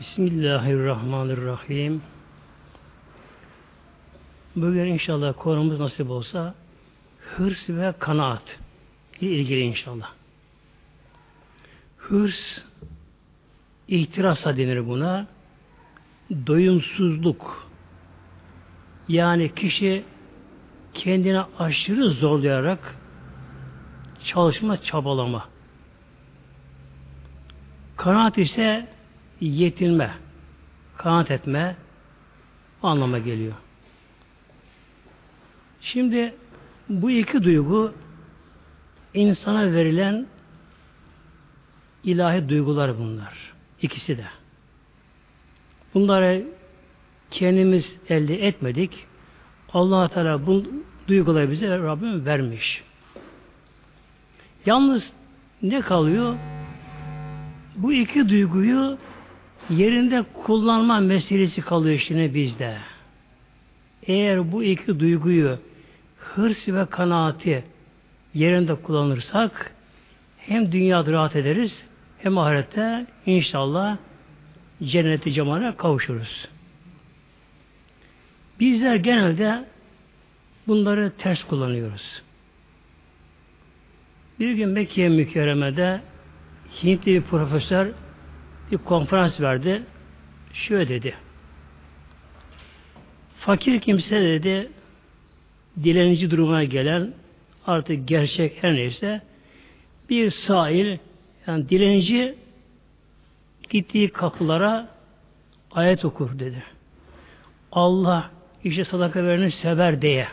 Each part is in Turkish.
Bismillahirrahmanirrahim. Bugün inşallah konumuz nasip olsa hırs ve kanaat ile ilgili inşallah. Hırs ihtirasa denir buna. Doyumsuzluk. Yani kişi kendine aşırı zorlayarak çalışma, çabalama. Kanaat ise yetinme, kanaat etme anlama geliyor. Şimdi bu iki duygu insana verilen ilahi duygular bunlar. İkisi de. Bunları kendimiz elde etmedik. allah Teala bu duyguları bize Rabbim vermiş. Yalnız ne kalıyor? Bu iki duyguyu yerinde kullanma meselesi kalıyor şimdi bizde. Eğer bu iki duyguyu hırs ve kanaati yerinde kullanırsak hem dünyada rahat ederiz hem ahirette inşallah cenneti cemale kavuşuruz. Bizler genelde bunları ters kullanıyoruz. Bir gün Mekke mükerremede Hintli bir profesör bir konferans verdi. Şöyle dedi. Fakir kimse dedi dilenci durumuna gelen artık gerçek her neyse bir sahil yani dilenci gittiği kapılara ayet okur dedi. Allah işte sadaka vereni sever diye.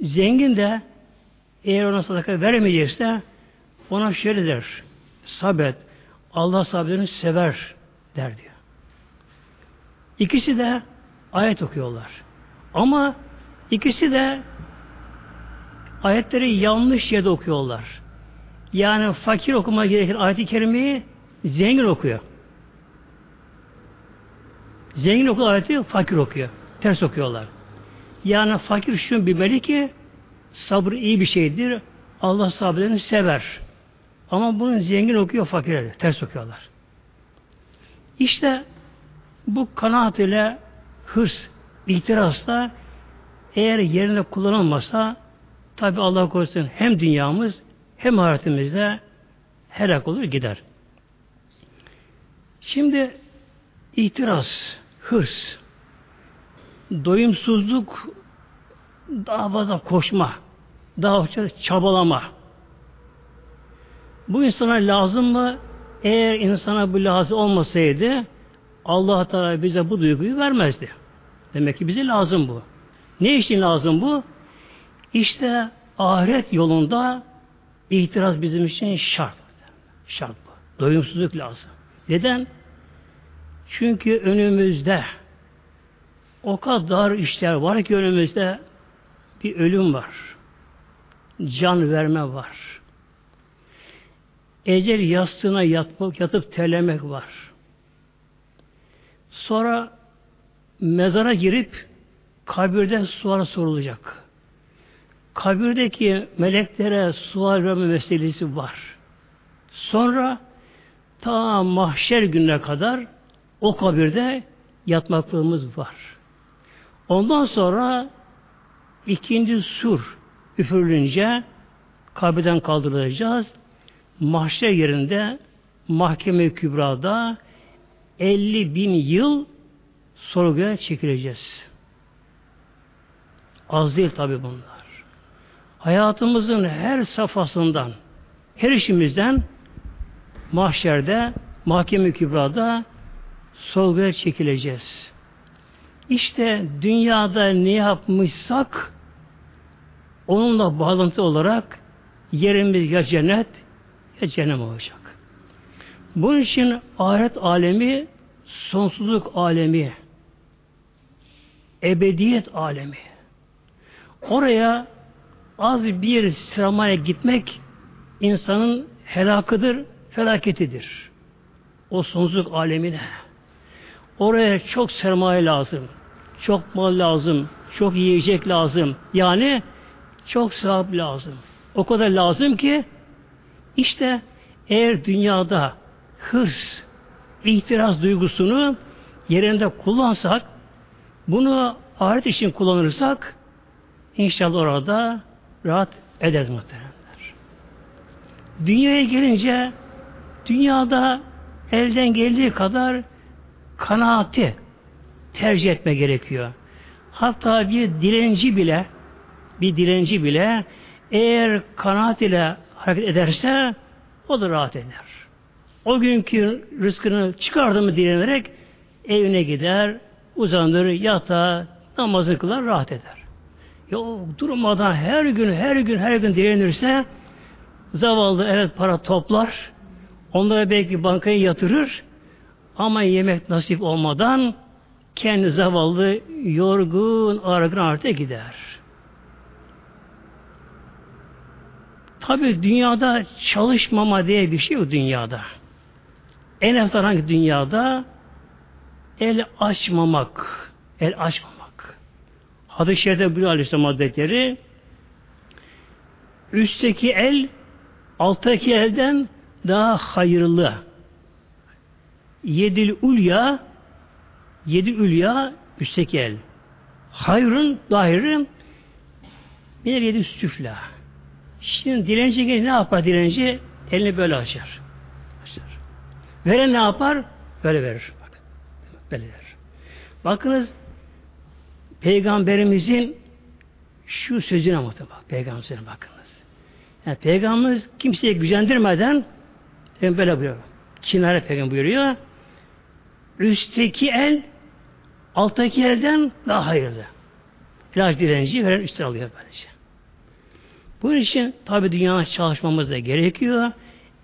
Zengin de eğer ona sadaka veremeyecekse ona şöyle der. Sabret. Allah sabredeni sever der diyor. İkisi de ayet okuyorlar. Ama ikisi de ayetleri yanlış yerde okuyorlar. Yani fakir okuma gereken ayet-i kerimeyi zengin okuyor. Zengin okuyor ayeti fakir okuyor. Ters okuyorlar. Yani fakir şunu bilmeli ki sabır iyi bir şeydir. Allah sabredeni sever. Ama bunu zengin okuyor, fakir Ters okuyorlar. İşte bu kanaat ile hırs, ihtirasla eğer yerine kullanılmasa tabi Allah korusun hem dünyamız hem ahiretimizde helak olur gider. Şimdi ihtiras, hırs, doyumsuzluk, daha fazla koşma, daha fazla çabalama. Bu insana lazım mı? Eğer insana bu lazım olmasaydı Allah Teala bize bu duyguyu vermezdi. Demek ki bize lazım bu. Ne için lazım bu? İşte ahiret yolunda itiraz bizim için şart. Şart bu. Doyumsuzluk lazım. Neden? Çünkü önümüzde o kadar işler var ki önümüzde bir ölüm var. Can verme var. Ecel yastığına yatmak, yatıp terlemek var. Sonra mezara girip kabirde sual sorulacak. Kabirdeki meleklere sual verme meselesi var. Sonra ta mahşer gününe kadar o kabirde yatmaklığımız var. Ondan sonra ikinci sur üfürülünce kabirden kaldırılacağız. Mahşer yerinde mahkeme kübrada 50 bin yıl sorguya çekileceğiz. Az değil tabi bunlar. Hayatımızın her safhasından, her işimizden mahşerde, mahkeme kübrada sorguya çekileceğiz. İşte dünyada ne yapmışsak onunla bağlantı olarak yerimiz ya cennet ya cehennem olacak. Bunun için ahiret alemi sonsuzluk alemi ebediyet alemi. Oraya az bir sinemaya gitmek insanın helakıdır, felaketidir. O sonsuzluk alemine. Oraya çok sermaye lazım. Çok mal lazım. Çok yiyecek lazım. Yani çok sahip lazım. O kadar lazım ki işte eğer dünyada hırs, ihtiras duygusunu yerinde kullansak, bunu ahiret için kullanırsak, inşallah orada rahat ederiz muhteremler. Dünyaya gelince, dünyada elden geldiği kadar kanaati tercih etme gerekiyor. Hatta bir dilenci bile bir dilenci bile eğer kanaat ile hareket ederse o da rahat eder. O günkü rızkını çıkardı mı dilenerek evine gider, uzanır, yatağa, namazını kılar, rahat eder. Ya durmadan her gün, her gün, her gün dilenirse zavallı evet para toplar, onlara belki bankaya yatırır ama yemek nasip olmadan kendi zavallı yorgun, argın artık gider. Tabi dünyada çalışmama diye bir şey yok dünyada. En azından hangi dünyada el açmamak, el açmamak. Hadis-i Şerif'te buyuruyor Aleyhisselam Hazretleri üstteki el alttaki elden daha hayırlı. Yedil ulya yedi ülya üstteki el. Hayrın dahirin bir yedi süfla. Şimdi dilenci gelince ne yapar dilenci? Elini böyle açar. açar. Veren ne yapar? Böyle verir. Bak. Böyle verir. Bakınız Peygamberimizin şu sözüne muhtemelen bak. Peygamberimize bakınız. Yani Peygamberimiz kimseye gücendirmeden böyle buyuruyor. Kinare peygamber buyuruyor. Üstteki el alttaki elden daha hayırlı. İlaç direnci veren üstte alıyor böylece. Bunun için tabi dünyada çalışmamız da gerekiyor.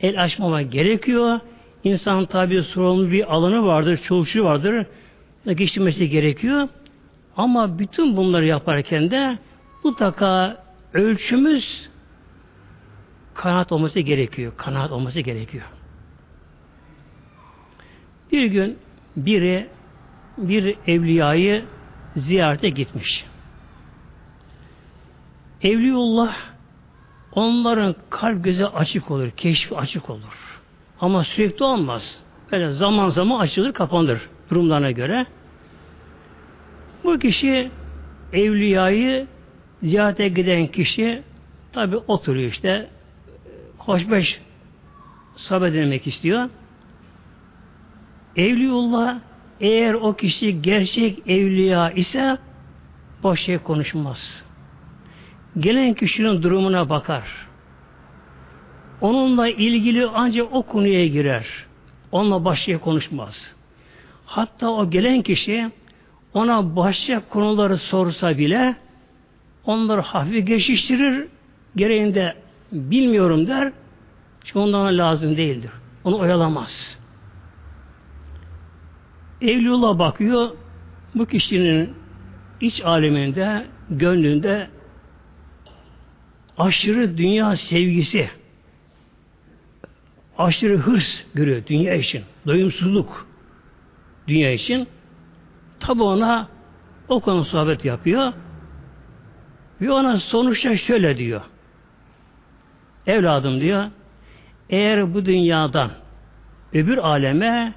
El açmama gerekiyor. İnsan tabi sorumlu bir alanı vardır, çoğuşu vardır. Geçirmesi gerekiyor. Ama bütün bunları yaparken de mutlaka ölçümüz kanaat olması gerekiyor. Kanaat olması gerekiyor. Bir gün biri bir evliyayı ziyarete gitmiş. Evliullah onların kalp göze açık olur, keşfi açık olur. Ama sürekli olmaz. Böyle zaman zaman açılır, kapanır durumlarına göre. Bu kişi evliyayı ziyarete giden kişi tabi oturuyor işte hoşbeş sohbet etmek istiyor. Evliullah eğer o kişi gerçek evliya ise boş şey konuşmaz. Gelen kişinin durumuna bakar. Onunla ilgili ancak o konuya girer. Onunla başka konuşmaz. Hatta o gelen kişi ona başka konuları sorsa bile onları hafif geçiştirir, gereğinde bilmiyorum der, çünkü ondan lazım değildir. Onu oyalamaz. Evliullah bakıyor, bu kişinin iç aleminde, gönlünde aşırı dünya sevgisi, aşırı hırs görüyor dünya için, doyumsuzluk dünya için. Tabi ona o konu sohbet yapıyor ve ona sonuçta şöyle diyor. Evladım diyor, eğer bu dünyadan öbür aleme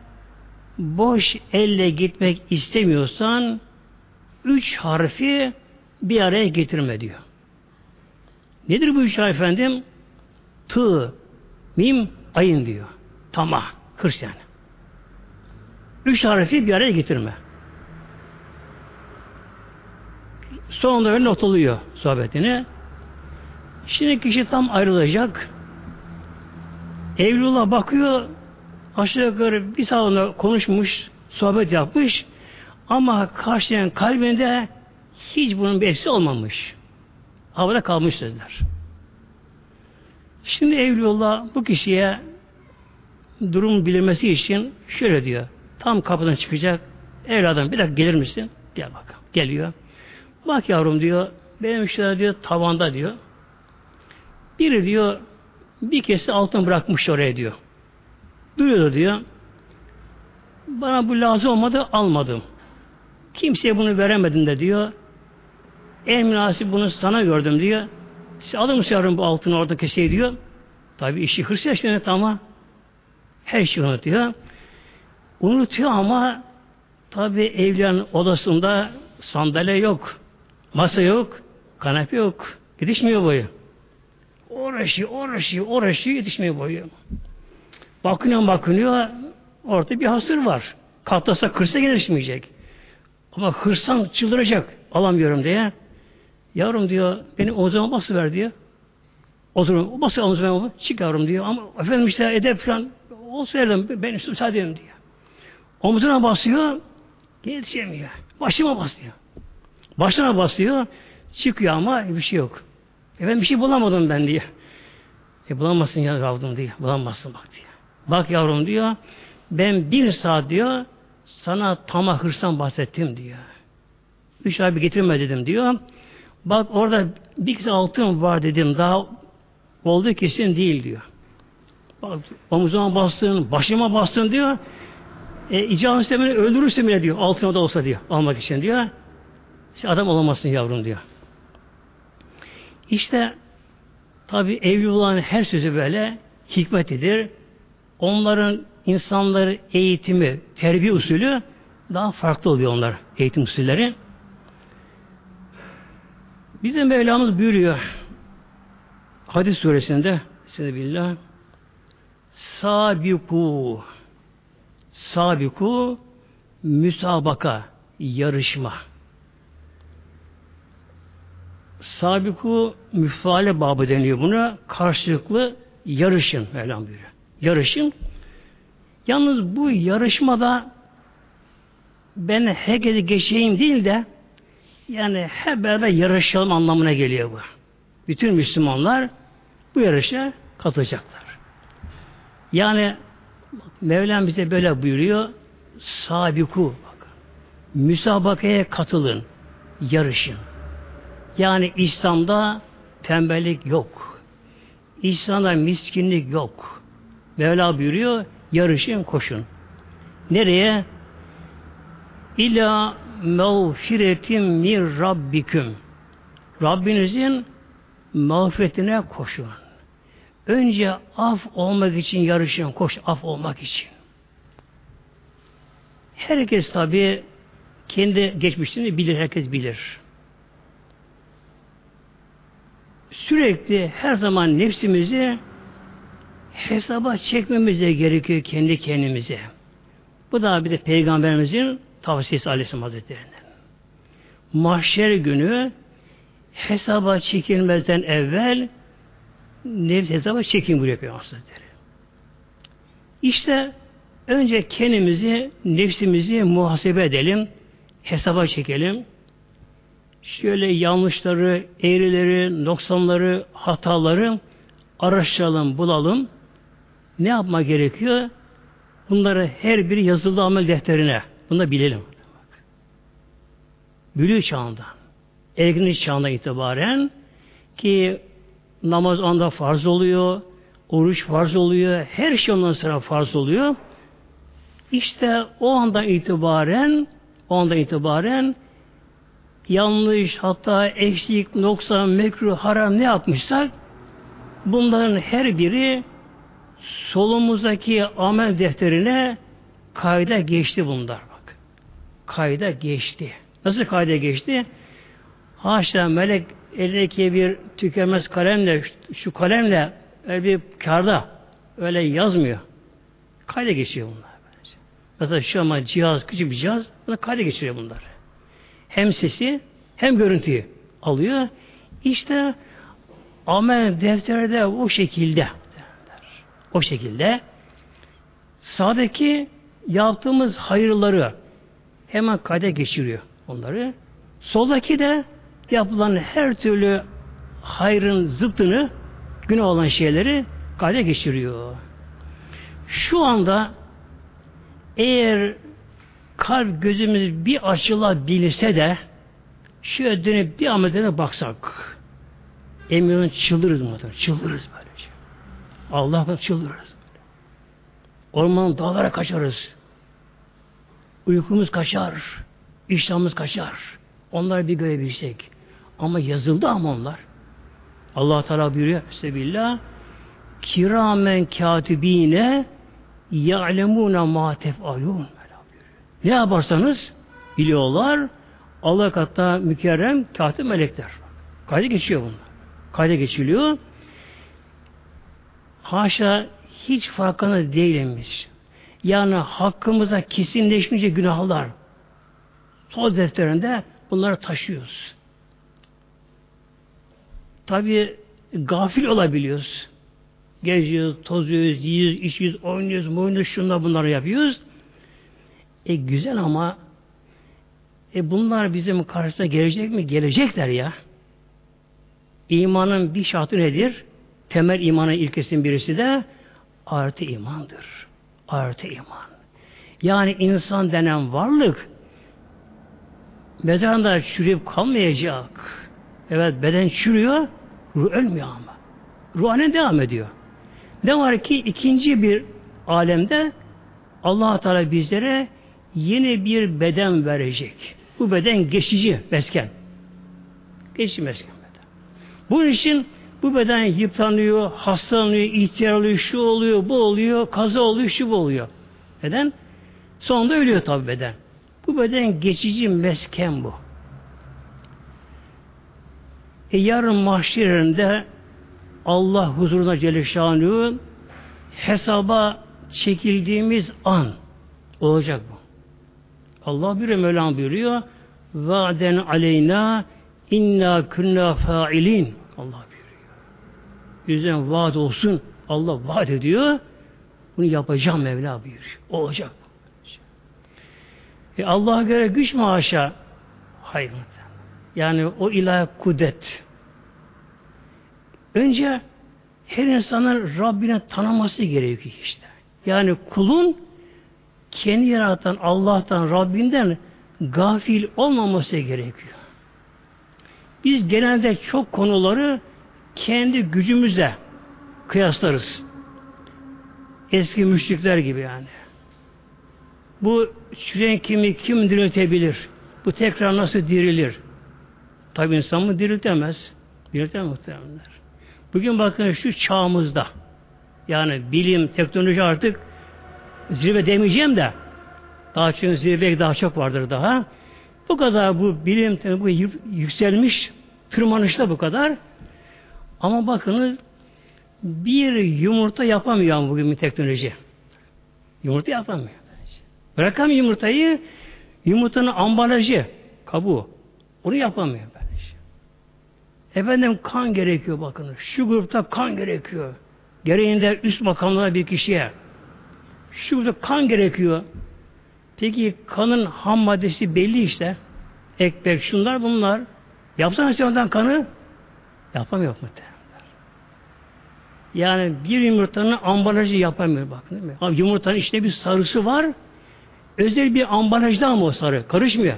boş elle gitmek istemiyorsan üç harfi bir araya getirme diyor. Nedir bu üç harf efendim? Tı, mim, ayın diyor. Tamah, hırs yani. Üç harfi bir araya getirme. Sonunda öyle not oluyor sohbetini. Şimdi kişi tam ayrılacak. Evlullah bakıyor, aşağı yukarı bir salonda konuşmuş, sohbet yapmış ama karşılayan kalbinde hiç bunun bir eksi olmamış. Havada kalmış sözler. Şimdi Evliullah bu kişiye durum bilinmesi için şöyle diyor. Tam kapıdan çıkacak. Evladım bir dakika gelir misin? Gel bakalım. Geliyor. Bak yavrum diyor. Benim şurada diyor tavanda diyor. Biri diyor bir kesi altın bırakmış oraya diyor. Duruyordu diyor. Bana bu lazım olmadı almadım. Kimseye bunu veremedim de diyor. En münasip bunu sana gördüm diyor. Siz alır mısın yavrum bu altını oradaki şey diyor. Tabi işi hırs yaşlanıyor ama her şey unutuyor. Unutuyor ama tabi evliyanın odasında sandalye yok, masa yok, kanepe yok. Yetişmiyor boyu. Uğraşıyor, uğraşıyor, uğraşıyor, yetişmiyor boyu. Bakınıyor, bakınıyor, orada bir hasır var. Katlasa kırsa gelişmeyecek. Ama hırsan çıldıracak. Alamıyorum diye. Yavrum diyor, benim omzuma bası ver diyor. Oturum, bası omzuma çık yavrum diyor. Ama efendim işte edep falan olsa elim, ben üstüm müsaade diyor. Omzuna basıyor, yetişemiyor. Başıma basıyor. Başına basıyor, çıkıyor ama bir şey yok. E ben bir şey bulamadım ben diyor. E bulamazsın ya yavrum diyor. Bulamazsın bak diyor. Bak yavrum diyor. Ben bir saat diyor sana tama hırsan bahsettim diyor. Üç ay bir getirme dedim diyor. Bak orada bir kişi altın var dedim. Daha olduğu kesin değil diyor. Bak omuzuma bastın, başıma bastın diyor. E, icabı istemeni öldürürsün bile diyor. Altına da olsa diyor. Almak için diyor. Sen adam olamazsın yavrum diyor. İşte tabi evli olan her sözü böyle hikmetidir. Onların insanları eğitimi, terbiye usulü daha farklı oluyor onlar eğitim usulleri. Bizim Mevlamız buyuruyor hadis suresinde Bismillah Sabiku Sabiku müsabaka yarışma Sabiku müfale babı deniyor buna. Karşılıklı yarışın Mevlam buyuruyor. Yarışın. Yalnız bu yarışmada ben herkese geçeyim değil de yani hep beraber yarışalım anlamına geliyor bu. Bütün Müslümanlar bu yarışa katılacaklar. Yani Mevlam bize böyle buyuruyor. Sabiku. Müsabakaya katılın. Yarışın. Yani İslam'da tembellik yok. İslam'da miskinlik yok. Mevla buyuruyor, yarışın, koşun. Nereye? İla mağfiretim min rabbiküm. Rabbinizin mağfiretine koşun. Önce af olmak için yarışın, koş af olmak için. Herkes tabi kendi geçmişini bilir, herkes bilir. Sürekli her zaman nefsimizi hesaba çekmemize gerekiyor kendi kendimize. Bu da bir de Peygamberimizin tavsiyesi Aleyhisselam Hazretleri'nin. Mahşer günü hesaba çekilmezden evvel nefs hesaba çekin buyuruyor Peygamber Hazretleri. İşte önce kendimizi, nefsimizi muhasebe edelim, hesaba çekelim. Şöyle yanlışları, eğrileri, noksanları, hataları araştıralım, bulalım. Ne yapma gerekiyor? Bunları her biri yazılı amel defterine. Bunu da bilelim. Bülü çağında, erginlik çağında itibaren ki namaz anda farz oluyor, oruç farz oluyor, her şey ondan sonra farz oluyor. İşte o anda itibaren o anda itibaren yanlış, hatta eksik, noksan, mekruh, haram ne yapmışsak bunların her biri solumuzdaki amel defterine kayda geçti bunlar bak. Kayda geçti. Nasıl kayda geçti? Haşa melek elindeki bir tükenmez kalemle şu kalemle öyle bir karda öyle yazmıyor. Kayda geçiyor bunlar. Mesela şu ama cihaz, küçük bir cihaz, buna kayda geçiriyor bunlar. Hem sesi hem görüntüyü alıyor. İşte amel defterde o şekilde o şekilde sağdaki yaptığımız hayırları hemen kayda geçiriyor onları. Soldaki de yapılan her türlü hayrın zıttını günah olan şeyleri kayda geçiriyor. Şu anda eğer kalp gözümüz bir açılabilirse de şöyle dönüp bir amelene baksak emin çıldırırız mı? Çıldırırız böylece. Allah'tan çıldırırız. Ormanın dağlara kaçarız. Uykumuz kaçar. İştahımız kaçar. Onlar bir görebilsek. Ama yazıldı ama onlar. Allah Teala buyuruyor Sebillah kiramen katibine ya'lemûne mâ tef'alûn. Ne yaparsanız biliyorlar. Allah katta mükerrem katip melekler. Kayda geçiyor bunlar. Kayda geçiliyor. Haşa hiç farkında değilmiş. Yani hakkımıza kesinleşmeyecek günahlar sol defterinde bunları taşıyoruz. Tabi gafil olabiliyoruz. Geziyoruz, tozuyoruz, yiyoruz, içiyoruz, oynuyoruz, oynuyoruz, şunlar bunları yapıyoruz. E güzel ama e bunlar bizim karşısına gelecek mi? Gelecekler ya. İmanın bir şartı nedir? Temel imanın ilkesin birisi de artı imandır. Artı iman. Yani insan denen varlık mezarında çürüyüp kalmayacak. Evet beden çürüyor, ruh ölmüyor ama. Ruhanen devam ediyor. Ne var ki ikinci bir alemde allah Teala bizlere yeni bir beden verecek. Bu beden geçici mesken. Geçici mesken beden. Bunun için bu beden yıpranıyor, hastalanıyor, ihtiyar oluyor, şu oluyor, bu oluyor, kaza oluyor, şu bu oluyor. Neden? Sonunda ölüyor tabi beden. Bu beden geçici mesken bu. E yarın mahşerinde Allah huzuruna Celle hesaba çekildiğimiz an olacak bu. Allah bir Mevlam buyuruyor Vaden aleyna inna kunna failin Allah buyuruyor. Yüzden vaat olsun Allah vaat ediyor. Bunu yapacağım Mevla buyuruyor. Olacak. E Allah'a göre güç mü haşa? Hayır. Yani o ilahi kudret. Önce her insanın Rabbine tanıması gerekiyor işte. Yani kulun kendi yaratan Allah'tan, Rabbinden gafil olmaması gerekiyor. Biz genelde çok konuları kendi gücümüzle kıyaslarız. Eski müşrikler gibi yani. Bu çürüyen kimi kim diriltebilir? Bu tekrar nasıl dirilir? Tabi insan mı diriltemez? Diriltemez muhtemelenler. Bugün bakın şu çağımızda yani bilim, teknoloji artık zirve demeyeceğim de daha çünkü zirve daha çok vardır daha. Bu kadar bu bilim bu yükselmiş tırmanışta bu kadar. Ama bakınız bir yumurta yapamıyor bugün bir teknoloji. Yumurta yapamıyor. Bırakalım yumurtayı, yumurtanın ambalajı, kabuğu. Onu yapamıyor. Efendim kan gerekiyor bakın. Şu grupta kan gerekiyor. Gereğinde üst makamlara bir kişiye. Şu grupta kan gerekiyor. Peki kanın ham maddesi belli işte. Ekmek, şunlar bunlar. Yapsana sen ondan kanı. Yapamıyor muhtemelen. Yani bir yumurtanın ambalajı yapamıyor bakın değil mi? Abi yumurtanın içinde bir sarısı var. Özel bir ambalajda mı o sarı? Karışmıyor.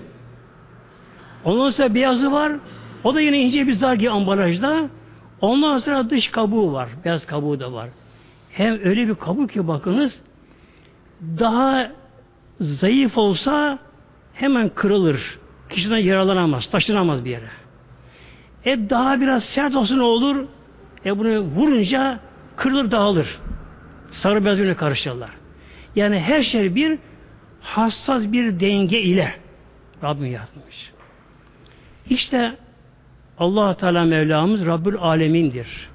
Ondan sonra beyazı var. O da yine ince bir zar gibi ambalajda. Ondan sonra dış kabuğu var. Beyaz kabuğu da var. Hem öyle bir kabuk ki bakınız daha zayıf olsa hemen kırılır. Kişiden yaralanamaz, taşınamaz bir yere. E daha biraz sert olsun olur. E bunu vurunca kırılır dağılır. Sarı beyaz karışırlar. Yani her şey bir hassas bir denge ile Rabbim yaratmış. İşte allah Teala Mevlamız Rabbül Alemin'dir.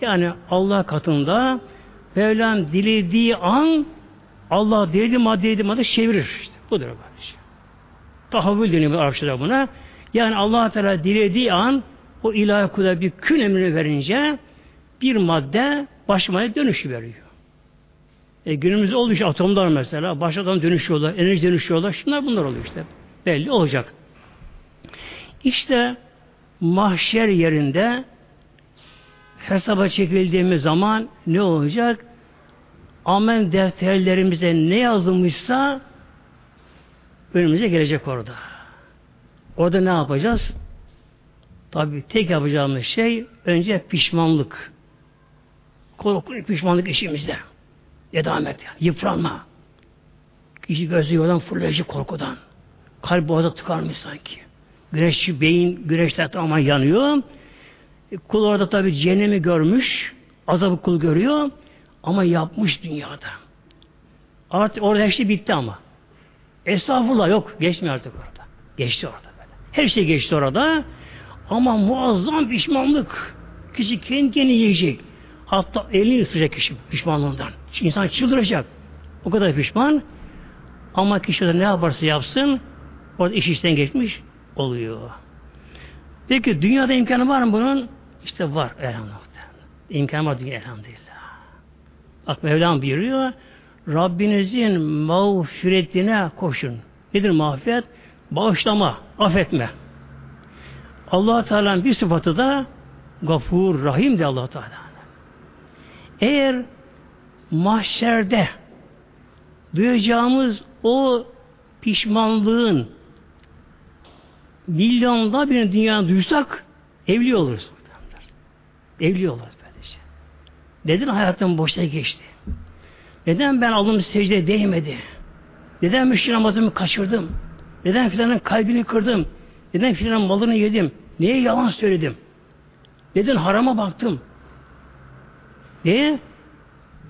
Yani Allah katında Mevlam dilediği an Allah dilediği madde madde çevirir. İşte budur kardeşim. Tahavül deniyor Arapçada buna. Yani allah Teala dilediği an o ilahi kudret bir kün emrini verince bir madde başmaya dönüşü veriyor. E, günümüzde oldu işte atomlar mesela. Başladan dönüşüyorlar, enerji dönüşüyorlar. Şunlar bunlar oluyor işte. Belli olacak. İşte mahşer yerinde hesaba çekildiğimiz zaman ne olacak? Amel defterlerimize ne yazılmışsa önümüze gelecek orada. Orada ne yapacağız? Tabi tek yapacağımız şey önce pişmanlık. Korkunç pişmanlık işimizde. Edamet yani. Yıpranma. Kişi gözü yoldan fırlayıcı korkudan. Kalp boğaza tıkarmış sanki. Güneş, beyin güneşte tamamen yanıyor. E, kul orada tabi cehennemi görmüş. Azabı kul görüyor. Ama yapmış dünyada. Artık orada her şey bitti ama. Estağfurullah yok. Geçmiyor artık orada. Geçti orada Her şey geçti orada. Ama muazzam pişmanlık. Kişi kendi kendini yiyecek. Hatta elini ısıracak kişi pişmanlığından. Çünkü insan çıldıracak. O kadar pişman. Ama kişi de ne yaparsa yapsın orada iş işten geçmiş oluyor. Peki dünyada imkanı var mı bunun? İşte var elhamdülillah. İmkanı var dünya elhamdülillah. Bak Mevlam buyuruyor Rabbinizin mağfiretine koşun. Nedir mağfiret? Bağışlama, affetme. allah Teala'nın bir sıfatı da gafur, rahim de allah Teala. Eğer mahşerde duyacağımız o pişmanlığın milyonda bir dünyanın duysak evli oluruz. Evli oluruz böylece. Neden hayatım boşa geçti? Neden ben alnım secdeye değmedi? Neden müşri namazımı kaçırdım? Neden filanın kalbini kırdım? Neden filanın malını yedim? Niye yalan söyledim? Neden harama baktım? Niye?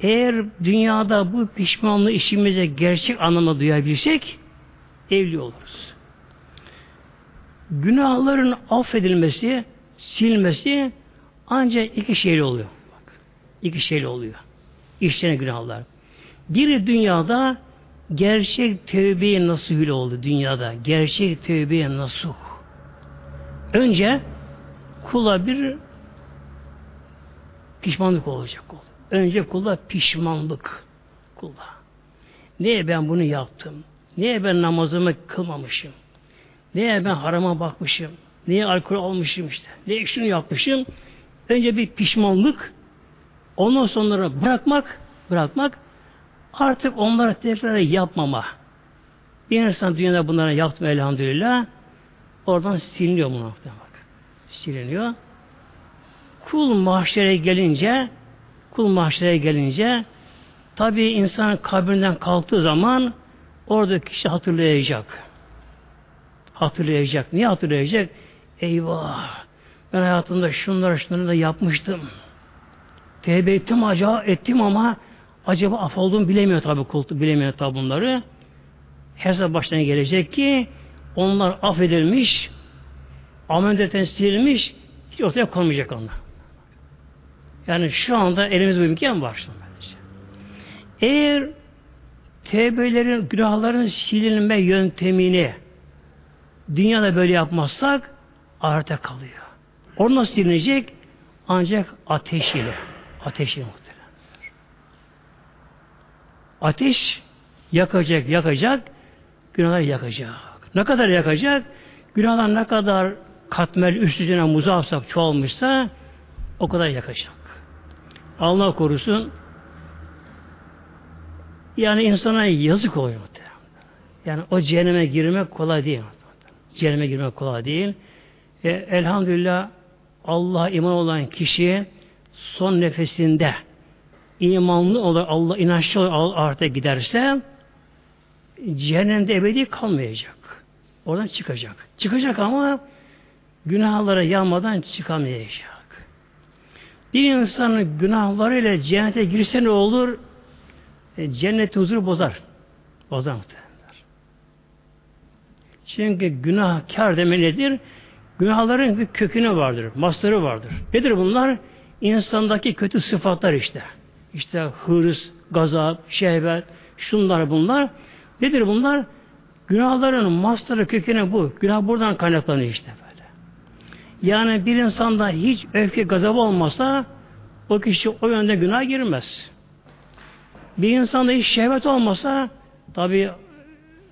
Eğer dünyada bu pişmanlığı işimize gerçek anlamda duyabilsek evli oluruz. Günahların affedilmesi, silmesi ancak iki şeyle oluyor. Bak, iki şeyle oluyor. İşlenen günahlar. Biri dünyada gerçek tövbeye nasuhül oldu dünyada. Gerçek tövbeye nasuh. Önce kula bir pişmanlık olacak oldu. Önce kula pişmanlık. Kula. Niye ben bunu yaptım? Niye ben namazımı kılmamışım? Niye ben harama bakmışım? Niye alkol almışım işte? Niye şunu yapmışım? Önce bir pişmanlık ondan sonra bırakmak bırakmak artık onları tekrar yapmama. Bir insan dünyada bunları yaptı elhamdülillah oradan siliniyor bunu bak. Siliniyor. Kul mahşere gelince kul mahşere gelince tabi insan kabrinden kalktığı zaman orada kişi hatırlayacak. Hatırlayacak. Niye hatırlayacak? Eyvah! Ben hayatımda şunları şunları da yapmıştım. Tevbe ettim acaba ettim ama acaba af olduğumu bilemiyor tabi kultu bilemiyor tabi bunları. Hesap başına gelecek ki onlar affedilmiş, amel defterine silinmiş, hiç ortaya konmayacak onlar. Yani şu anda elimizde bu imkan var. Eğer tevbelerin, günahların silinme yöntemini dünyada böyle yapmazsak ahirete kalıyor. O nasıl silinecek? Ancak ateş ile. Ateş ile. Ateş yakacak, yakacak, günahlar yakacak. Ne kadar yakacak? Günahlar ne kadar katmer üst üzerine muzafsak çoğalmışsa o kadar yakacak. Allah korusun yani insana yazık oluyor. Yani o cehenneme girmek kolay değil. Cehenneme girmek kolay değil. E, elhamdülillah Allah iman olan kişi son nefesinde imanlı olur, Allah inançlı olur, ahirete giderse cehennemde ebedi kalmayacak. Oradan çıkacak. Çıkacak ama günahlara yanmadan çıkamayacak. Bir insanın günahlarıyla cennete girse ne olur? E, cennet huzuru bozar. Bozar muhtemelen. Çünkü günahkar deme nedir? Günahların bir kökünü vardır, masları vardır. Nedir bunlar? İnsandaki kötü sıfatlar işte. İşte hırs, gazap, şehvet, şunlar bunlar. Nedir bunlar? Günahların masları kökeni bu. Günah buradan kaynaklanıyor işte böyle. Yani bir insanda hiç öfke, gazap olmasa o kişi o yönde günah girmez. Bir insanda hiç şehvet olmasa tabi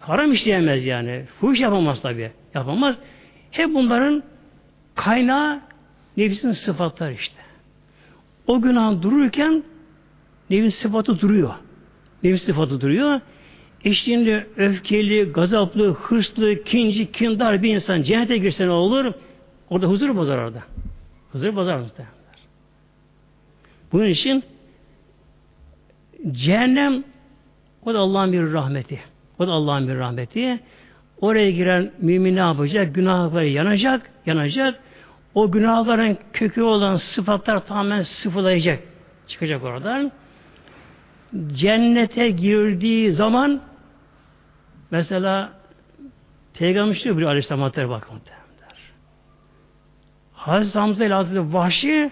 haram işleyemez yani. Fuhuş yapamaz tabi. Yapamaz. Hep bunların kaynağı nefsin sıfatlar işte. O günah dururken nefis sıfatı duruyor. Nefis sıfatı duruyor. E şimdi öfkeli, gazaplı, hırslı, kinci, kindar bir insan cennete girse ne olur? Orada huzur bozar orada. Huzur bozar muhtemelen. Bunun için cehennem o da Allah'ın bir rahmeti. O da Allah'ın bir rahmeti. Oraya giren mümin ne yapacak? Günahları yanacak, yanacak. O günahların kökü olan sıfatlar tamamen sıfırlayacak. Çıkacak oradan. Cennete girdiği zaman mesela Peygamber işte bir Aleyhisselam Hazretleri bakın der. Hazreti Hamza ile Hazreti Vahşi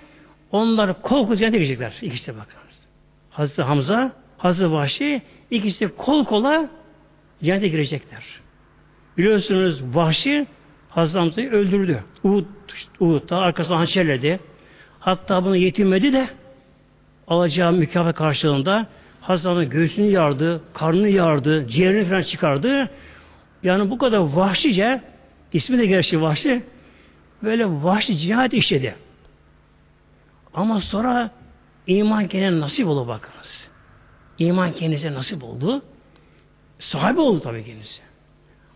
onlar kol cennete girecekler. İkisi de bakınız. Hazreti Hamza, Hazreti Vahşi ikisi kol kola cennete girecekler. Biliyorsunuz Vahşi Hazreti Hamza'yı öldürdü. Uhud, Uhud'da arkasından hançerledi. Hatta bunu yetinmedi de alacağı mükafat karşılığında Hamza göğsünü yardı, karnını yardı, ciğerini falan çıkardı. Yani bu kadar vahşice, ismi de gerçi vahşi, böyle vahşi cihat işledi. Ama sonra iman kendine nasip oldu bakınız. İman kendisine nasip oldu. Sahibi oldu tabii kendisi.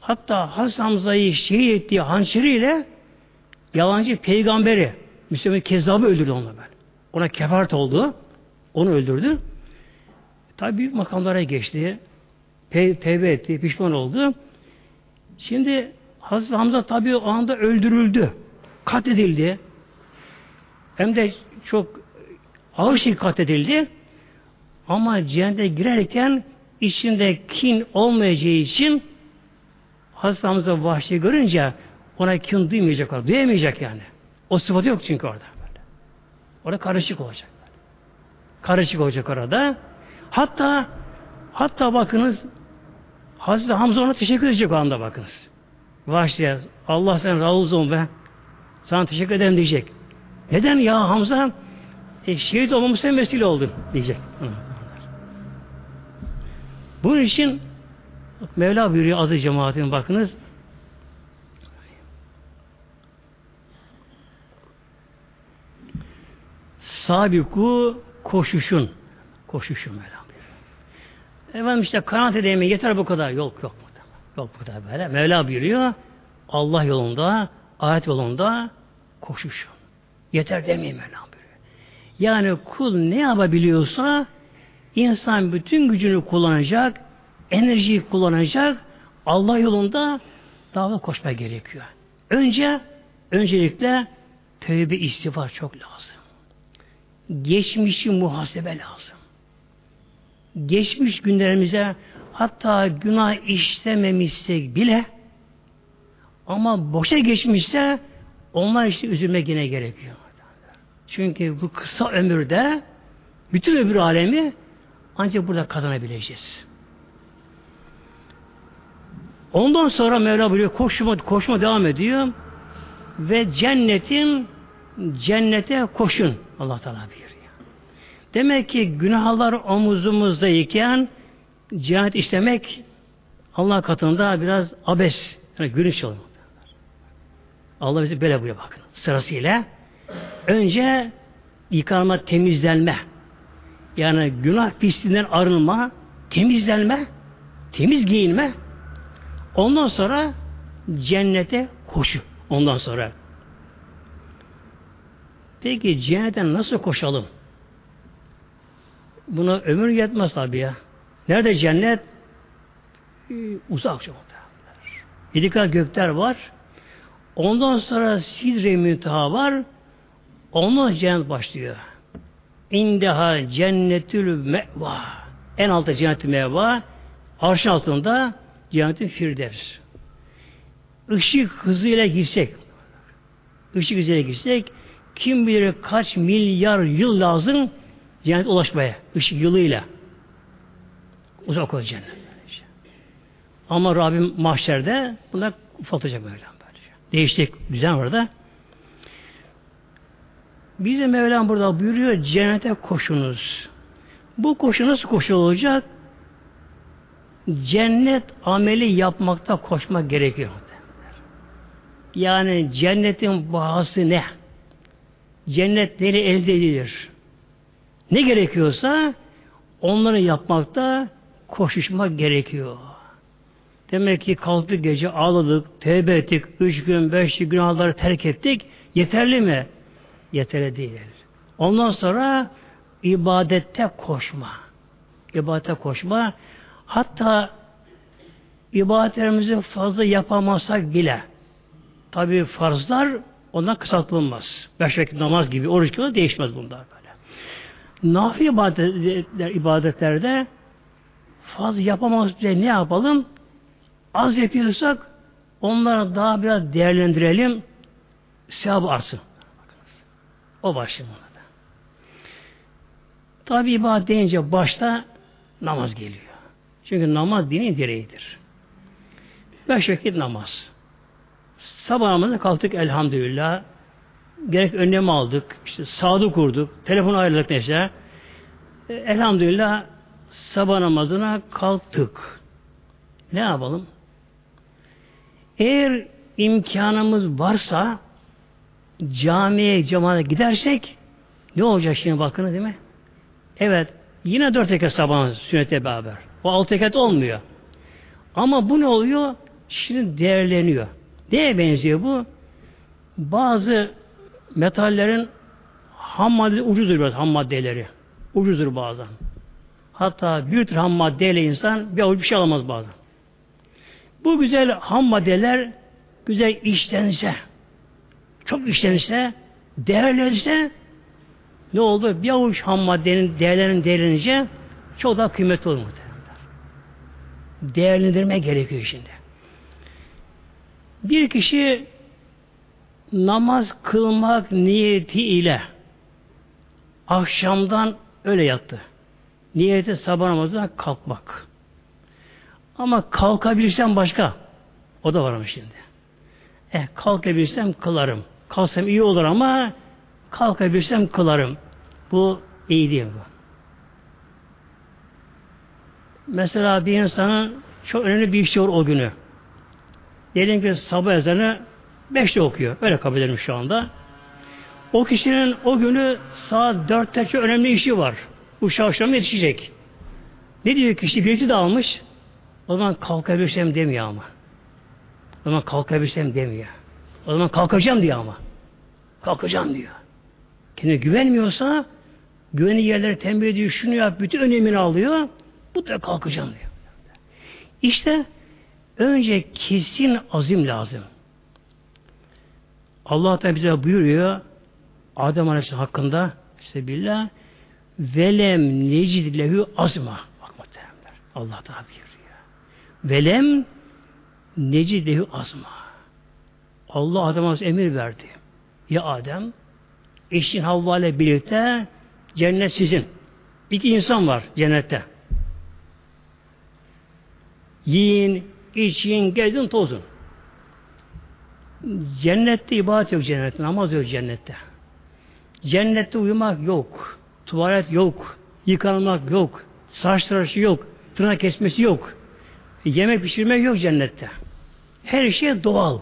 Hatta Hazreti Hamza'yı şehit ettiği hançeriyle yalancı peygamberi Müslüman kezzabı öldürdü onu ben. Ona kefaret oldu. Onu öldürdü. Tabi büyük makamlara geçti. Te tevbe etti, pişman oldu. Şimdi Hazreti Hamza tabi o anda öldürüldü. Katledildi. Hem de çok ağır şey katledildi. Ama cehennete girerken içinde kin olmayacağı için Hazreti Hamza vahşi görünce ona kin duymayacak, duyamayacak yani. O sıfatı yok çünkü orada. Orada karışık olacak. Karışık olacak orada. Hatta hatta bakınız Hazreti Hamza ona teşekkür edecek o anda bakınız. Vahşiye Allah sen razı olsun be. Sana teşekkür ederim diyecek. Neden ya Hamza? E, şehit olmamız sen vesile oldun diyecek. Bunun için Mevla buyuruyor aziz cemaatin bakınız. Sabiku koşuşun. Koşuşun Mevla. Efendim işte kanaat edeyim yeter bu kadar. Yok yok. Yok bu kadar böyle. Mevla buyuruyor. Allah yolunda, ayet yolunda koşuşun. Yeter demeyin Mevla buyuruyor. Yani kul ne yapabiliyorsa insan bütün gücünü kullanacak, enerjiyi kullanacak, Allah yolunda dava koşmaya gerekiyor. Önce, öncelikle tövbe istiğfar çok lazım. Geçmişi muhasebe lazım. Geçmiş günlerimize hatta günah işlememişsek bile ama boşa geçmişse onlar işte üzülmek yine gerekiyor. Çünkü bu kısa ömürde bütün öbür alemi ancak burada kazanabileceğiz. Ondan sonra Mevla buyuruyor koşma, koşma devam ediyor ve cennetin cennete koşun Allah Teala buyuruyor. Demek ki günahlar omuzumuzdayken cennet istemek Allah katında biraz abes, yani gülünç olur. Allah bizi böyle buyuruyor bakın. Sırasıyla önce yıkanma, temizlenme. Yani günah pisliğinden arınma, temizlenme, temiz giyinme. Ondan sonra cennete koşu. Ondan sonra. Peki cennete nasıl koşalım? Buna ömür yetmez tabi ya. Nerede cennet? Ee, uzak çok. Yedi kat gökler var. Ondan sonra sidre müntaha var. Ondan cennet başlıyor. İndeha cennetül meva. En altta cennet meva. Arşın altında cennetin firdevs. Işık hızıyla girsek, ışık hızıyla girsek, kim bilir kaç milyar yıl lazım cennet ulaşmaya, ışık yılıyla. Uzak o cennet. Ama Rabbim mahşerde bunlar ufaltacak böyle. Değişecek düzen orada. Bize Mevlam burada buyuruyor cennete koşunuz. Bu koşu nasıl koşu olacak? Cennet ameli yapmakta koşmak gerekiyor. Yani cennetin bahası ne? Cennet neyle elde edilir? Ne gerekiyorsa onları yapmakta koşuşmak gerekiyor. Demek ki kalktık gece ağladık, tevbe ettik, üç gün, beş gün günahları terk ettik. Yeterli mi? Yeterli değil. Ondan sonra ibadette koşma. İbadete koşma. Hatta ibadetlerimizi fazla yapamazsak bile tabi farzlar ondan kısaltılmaz. Beş vakit namaz gibi, oruç gibi değişmez bunlar nafile ibadetler, ibadetlerde fazla yapamaz diye ne yapalım? Az yapıyorsak onları daha biraz değerlendirelim. Sevabı artsın. O başlığında. Tabi ibadet deyince başta namaz geliyor. Çünkü namaz dinin direğidir. Beş vakit namaz. Sabah namazına kalktık elhamdülillah. Gerek önlem aldık. işte sağdı kurduk. Telefonu ayrıldık neyse. E, elhamdülillah sabah namazına kalktık. Ne yapalım? Eğer imkanımız varsa camiye, cemaate gidersek ne olacak şimdi bakın değil mi? Evet, yine dört rekat sabah sünnete beraber. O altı rekat olmuyor. Ama bu ne oluyor? Şimdi değerleniyor. Neye benziyor bu? Bazı metallerin ham madde ucuzdur biraz ham maddeleri. Ucuzdur bazen. Hatta bir tür ham maddeyle insan bir avuç bir şey alamaz bazen. Bu güzel ham maddeler güzel işlense, çok işlense, değerlense ne oldu? Bir avuç ham maddenin değerlerinin değerlenince çok daha kıymetli olur muhtemelen. Değerlendirme gerekiyor şimdi. Bir kişi namaz kılmak niyeti ile akşamdan öyle yattı. Niyeti sabah namazına kalkmak. Ama kalkabilirsem başka. O da varmış şimdi. Eh kalkabilirsem kılarım. Kalsam iyi olur ama kalkabilirsem kılarım. Bu iyi değil bu. Mesela bir insanın çok önemli bir işi var o günü. Diyelim ki sabah ezanı beşte okuyor. Öyle kabul edelim şu anda. O kişinin o günü saat dörtte çok önemli işi var. Uşağı akşam yetişecek. Ne diyor kişi? Bileti de almış. O zaman kalkabilirsem demiyor ama. O zaman kalkabilirsem demiyor. O zaman kalkacağım diyor ama. Kalkacağım diyor. Kendine güvenmiyorsa güvenli yerlere tembih ediyor, şunu yap, bütün önemini alıyor. Bu da kalkacağım diyor. İşte önce kesin azim lazım. Allah Teala bize buyuruyor Adem Aleyhisselam hakkında işte billah velem necid lehu azma bak muhteremler. Allah Teala buyuruyor. Velem necid lehu azma. Allah Adem'e emir verdi. Ya Adem eşin Havva ile birlikte cennet sizin. İki insan var cennette. Yiyin, için, gezin, tozun. Cennette ibadet yok cennette, namaz yok cennette. Cennette uyumak yok, tuvalet yok, yıkanmak yok, saç tıraşı yok, tırnak kesmesi yok, yemek pişirmek yok cennette. Her şey doğal.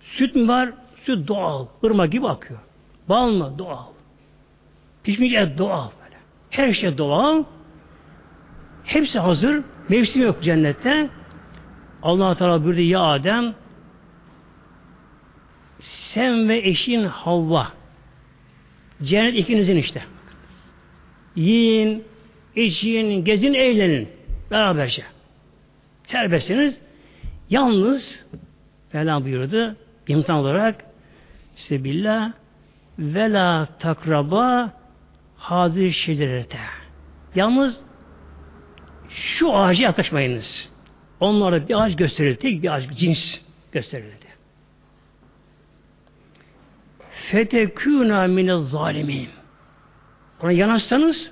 Süt mü var? Süt doğal. Irmak gibi akıyor. Bal mı? Doğal. Pişmiş et doğal böyle. Her şey doğal. Hepsi hazır. Mevsim yok cennette. Allah Teala buyurdu ya Adem sen ve eşin Havva cennet ikinizin işte. Yiyin, için, gezin, eğlenin. Beraberce. Serbestsiniz. Yalnız Mevlam buyurdu imtihan olarak Sebillah ve la takraba hazir şecerete. Yalnız şu ağaca yaklaşmayınız. Onlara bir ağaç gösterildi. Tek bir ağaç, cins gösterildi. Fetekûnâ mine zalimin. Ona yanaşsanız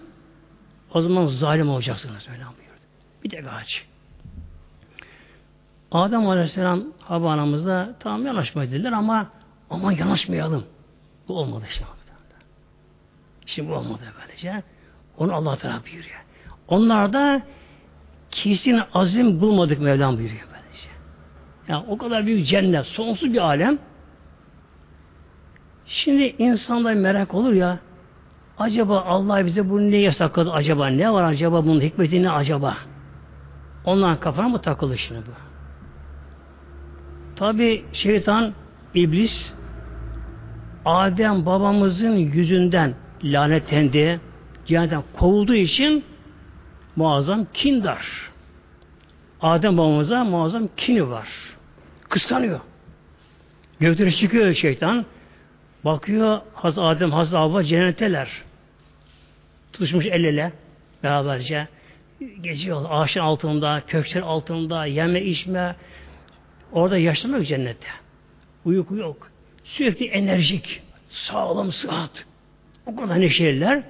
o zaman zalim olacaksınız. Öyle buyurdu. Bir tek ağaç. Adem Aleyhisselam Havva anamızda tamam yanaşma ama ama yanaşmayalım. Bu olmadı işte. Şimdi bu olmadı böylece. Onu Allah Teala buyuruyor. Onlar da kesin azim bulmadık Mevlam buyuruyor böylece. Yani o kadar büyük cennet, sonsuz bir alem. Şimdi insanda merak olur ya acaba Allah bize bunu niye yasakladı acaba? Ne var acaba bunun hikmeti ne acaba? Ondan kafana mı takılır şimdi bu? Tabi şeytan, iblis Adem babamızın yüzünden lanetlendi, cehennetten kovulduğu için muazzam kindar. Adem babamıza muazzam kini var. Kıskanıyor. Gökleri çıkıyor şeytan. Bakıyor Haz Adem, Haz Havva cennetteler. Tutuşmuş el ele beraberce geziyor ağaçın altında, kökçer altında, yeme içme orada yaşamak cennette. Uyku yok. Sürekli enerjik, sağlam, sıhhat. O kadar neşeliler.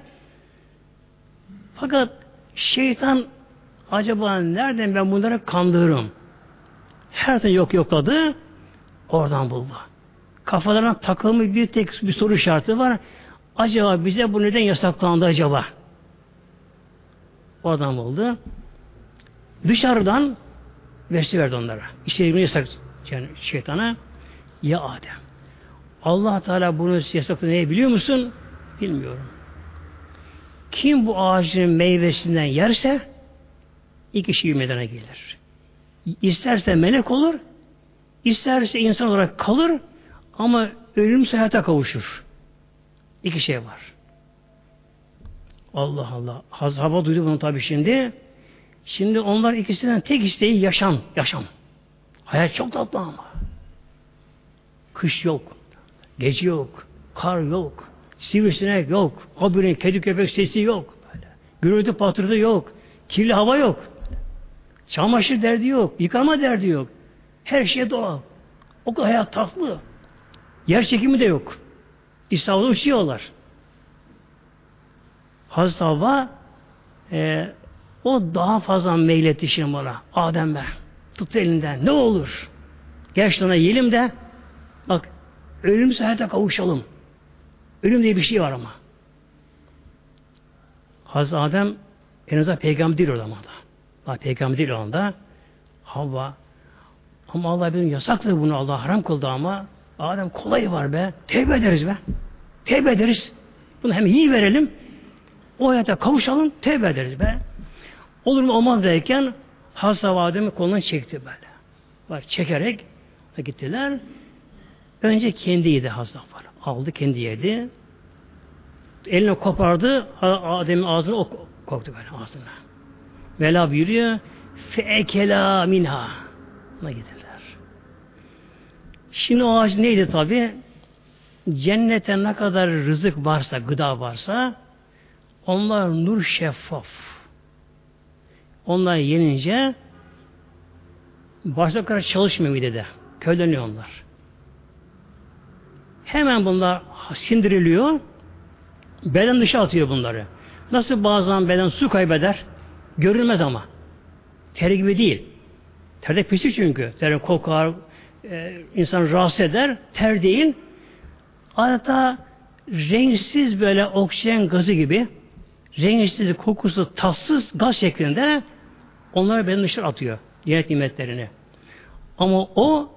Fakat şeytan acaba nereden ben bunları kandırırım? Her tane yok yokladı. Oradan buldu. Kafalarına takılmış bir tek bir soru şartı var. Acaba bize bu neden yasaklandı acaba? Oradan buldu. Dışarıdan vesile verdi onlara. İçeri yasak yani şeytana. Ya Adem. Allah Teala bunu yasakladı ne biliyor musun? Bilmiyorum. Kim bu ağacın meyvesinden yerse iki şey meydana gelir. İsterse melek olur, isterse insan olarak kalır ama ölüm hayata kavuşur. İki şey var. Allah Allah. Hava duydu bunu tabii şimdi. Şimdi onlar ikisinden tek isteği yaşam. Yaşam. Hayat çok tatlı ama. Kış yok. Gece yok. Kar yok. Sivrisinek yok. Haberin kedi köpek sesi yok. Gürültü patırdı yok. Kirli hava yok. Çamaşır derdi yok. Yıkama derdi yok. Her şey doğal. O kadar hayat tatlı. Yer çekimi de yok. İstanbul'da uçuyorlar. Hazreti Havva e, o daha fazla meyletti bana. Adem be. Tut elinden. Ne olur? Gel şuna yiyelim de bak ölüm hayata kavuşalım. Ölüm diye bir şey var ama. Hazreti Adem en azından peygamber değil orada ama da. Daha peygamber değil onda. Havva ama Allah benim yasakladı bunu Allah haram kıldı ama Adem kolay var be. Tevbe ederiz be. Tevbe ederiz. Bunu hem iyi verelim. O hayata kavuşalım. Tevbe ederiz be. Olur mu olmaz derken Hazreti Adem'i kolundan çekti böyle. Var çekerek gittiler. Önce kendi yedi Hazreti. Aldı kendi yedi. Eline kopardı. Adem'in ağzını o koktu böyle ağzına. Vela buyuruyor. Feekela minha. Buna gidiler. Şimdi o ağaç neydi tabi? Cennete ne kadar rızık varsa, gıda varsa onlar nur şeffaf. Onlar yenince başka kadar çalışmıyor midede. Köyleniyor onlar. Hemen bunlar sindiriliyor. Beden dışı atıyor bunları. Nasıl bazen beden su kaybeder? Görülmez ama. Ter gibi değil. Terde pislik çünkü. Ter kokar, e, insan rahatsız eder. Ter değil. Adeta renksiz böyle oksijen gazı gibi renksiz, kokusu, tatsız gaz şeklinde onları beden dışarı atıyor. Cennet nimetlerini. Ama o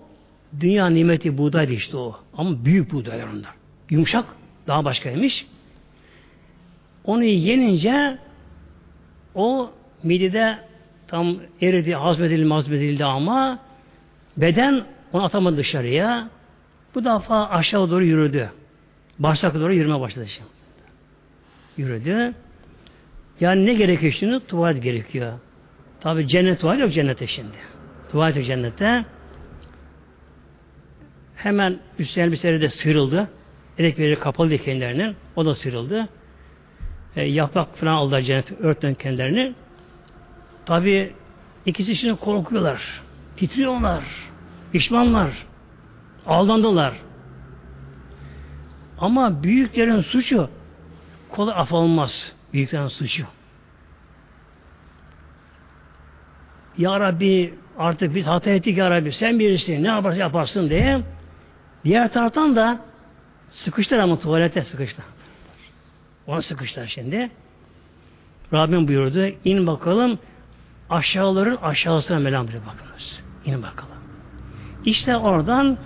dünya nimeti buğdaydı işte o. Ama büyük buğdaylar onlar. Yumuşak, daha başkaymış. Onu yenince o midede tam eridi, hazmedildi, hazmedildi ama beden onu atamadı dışarıya. Bu defa aşağı doğru yürüdü. Bağırsak doğru yürüme başladı şimdi. Yürüdü. Yani ne gerekiyor şimdi? Tuvalet gerekiyor. Tabi cennet tuvalet yok cennete şimdi. Tuvalet yok cennette. Hemen üst elbiseleri de sıyrıldı. Elekleri kapalı kendilerinin. O da sıyrıldı. E, yaprak falan aldılar cennet örtten kendilerini. Tabi ikisi şimdi korkuyorlar. Titriyorlar. Pişmanlar. Aldandılar. Ama büyüklerin suçu kolay af olmaz. Büyüklerin suçu. Ya Rabbi artık biz hata ettik Ya Rabbi sen birisin ne yaparsın yaparsın diye diğer taraftan da sıkıştılar ama tuvalete sıkıştılar. Ona sıkıştılar şimdi. Rabbim buyurdu in bakalım aşağıların aşağısına melam bakınız. İn bakalım. İşte oradan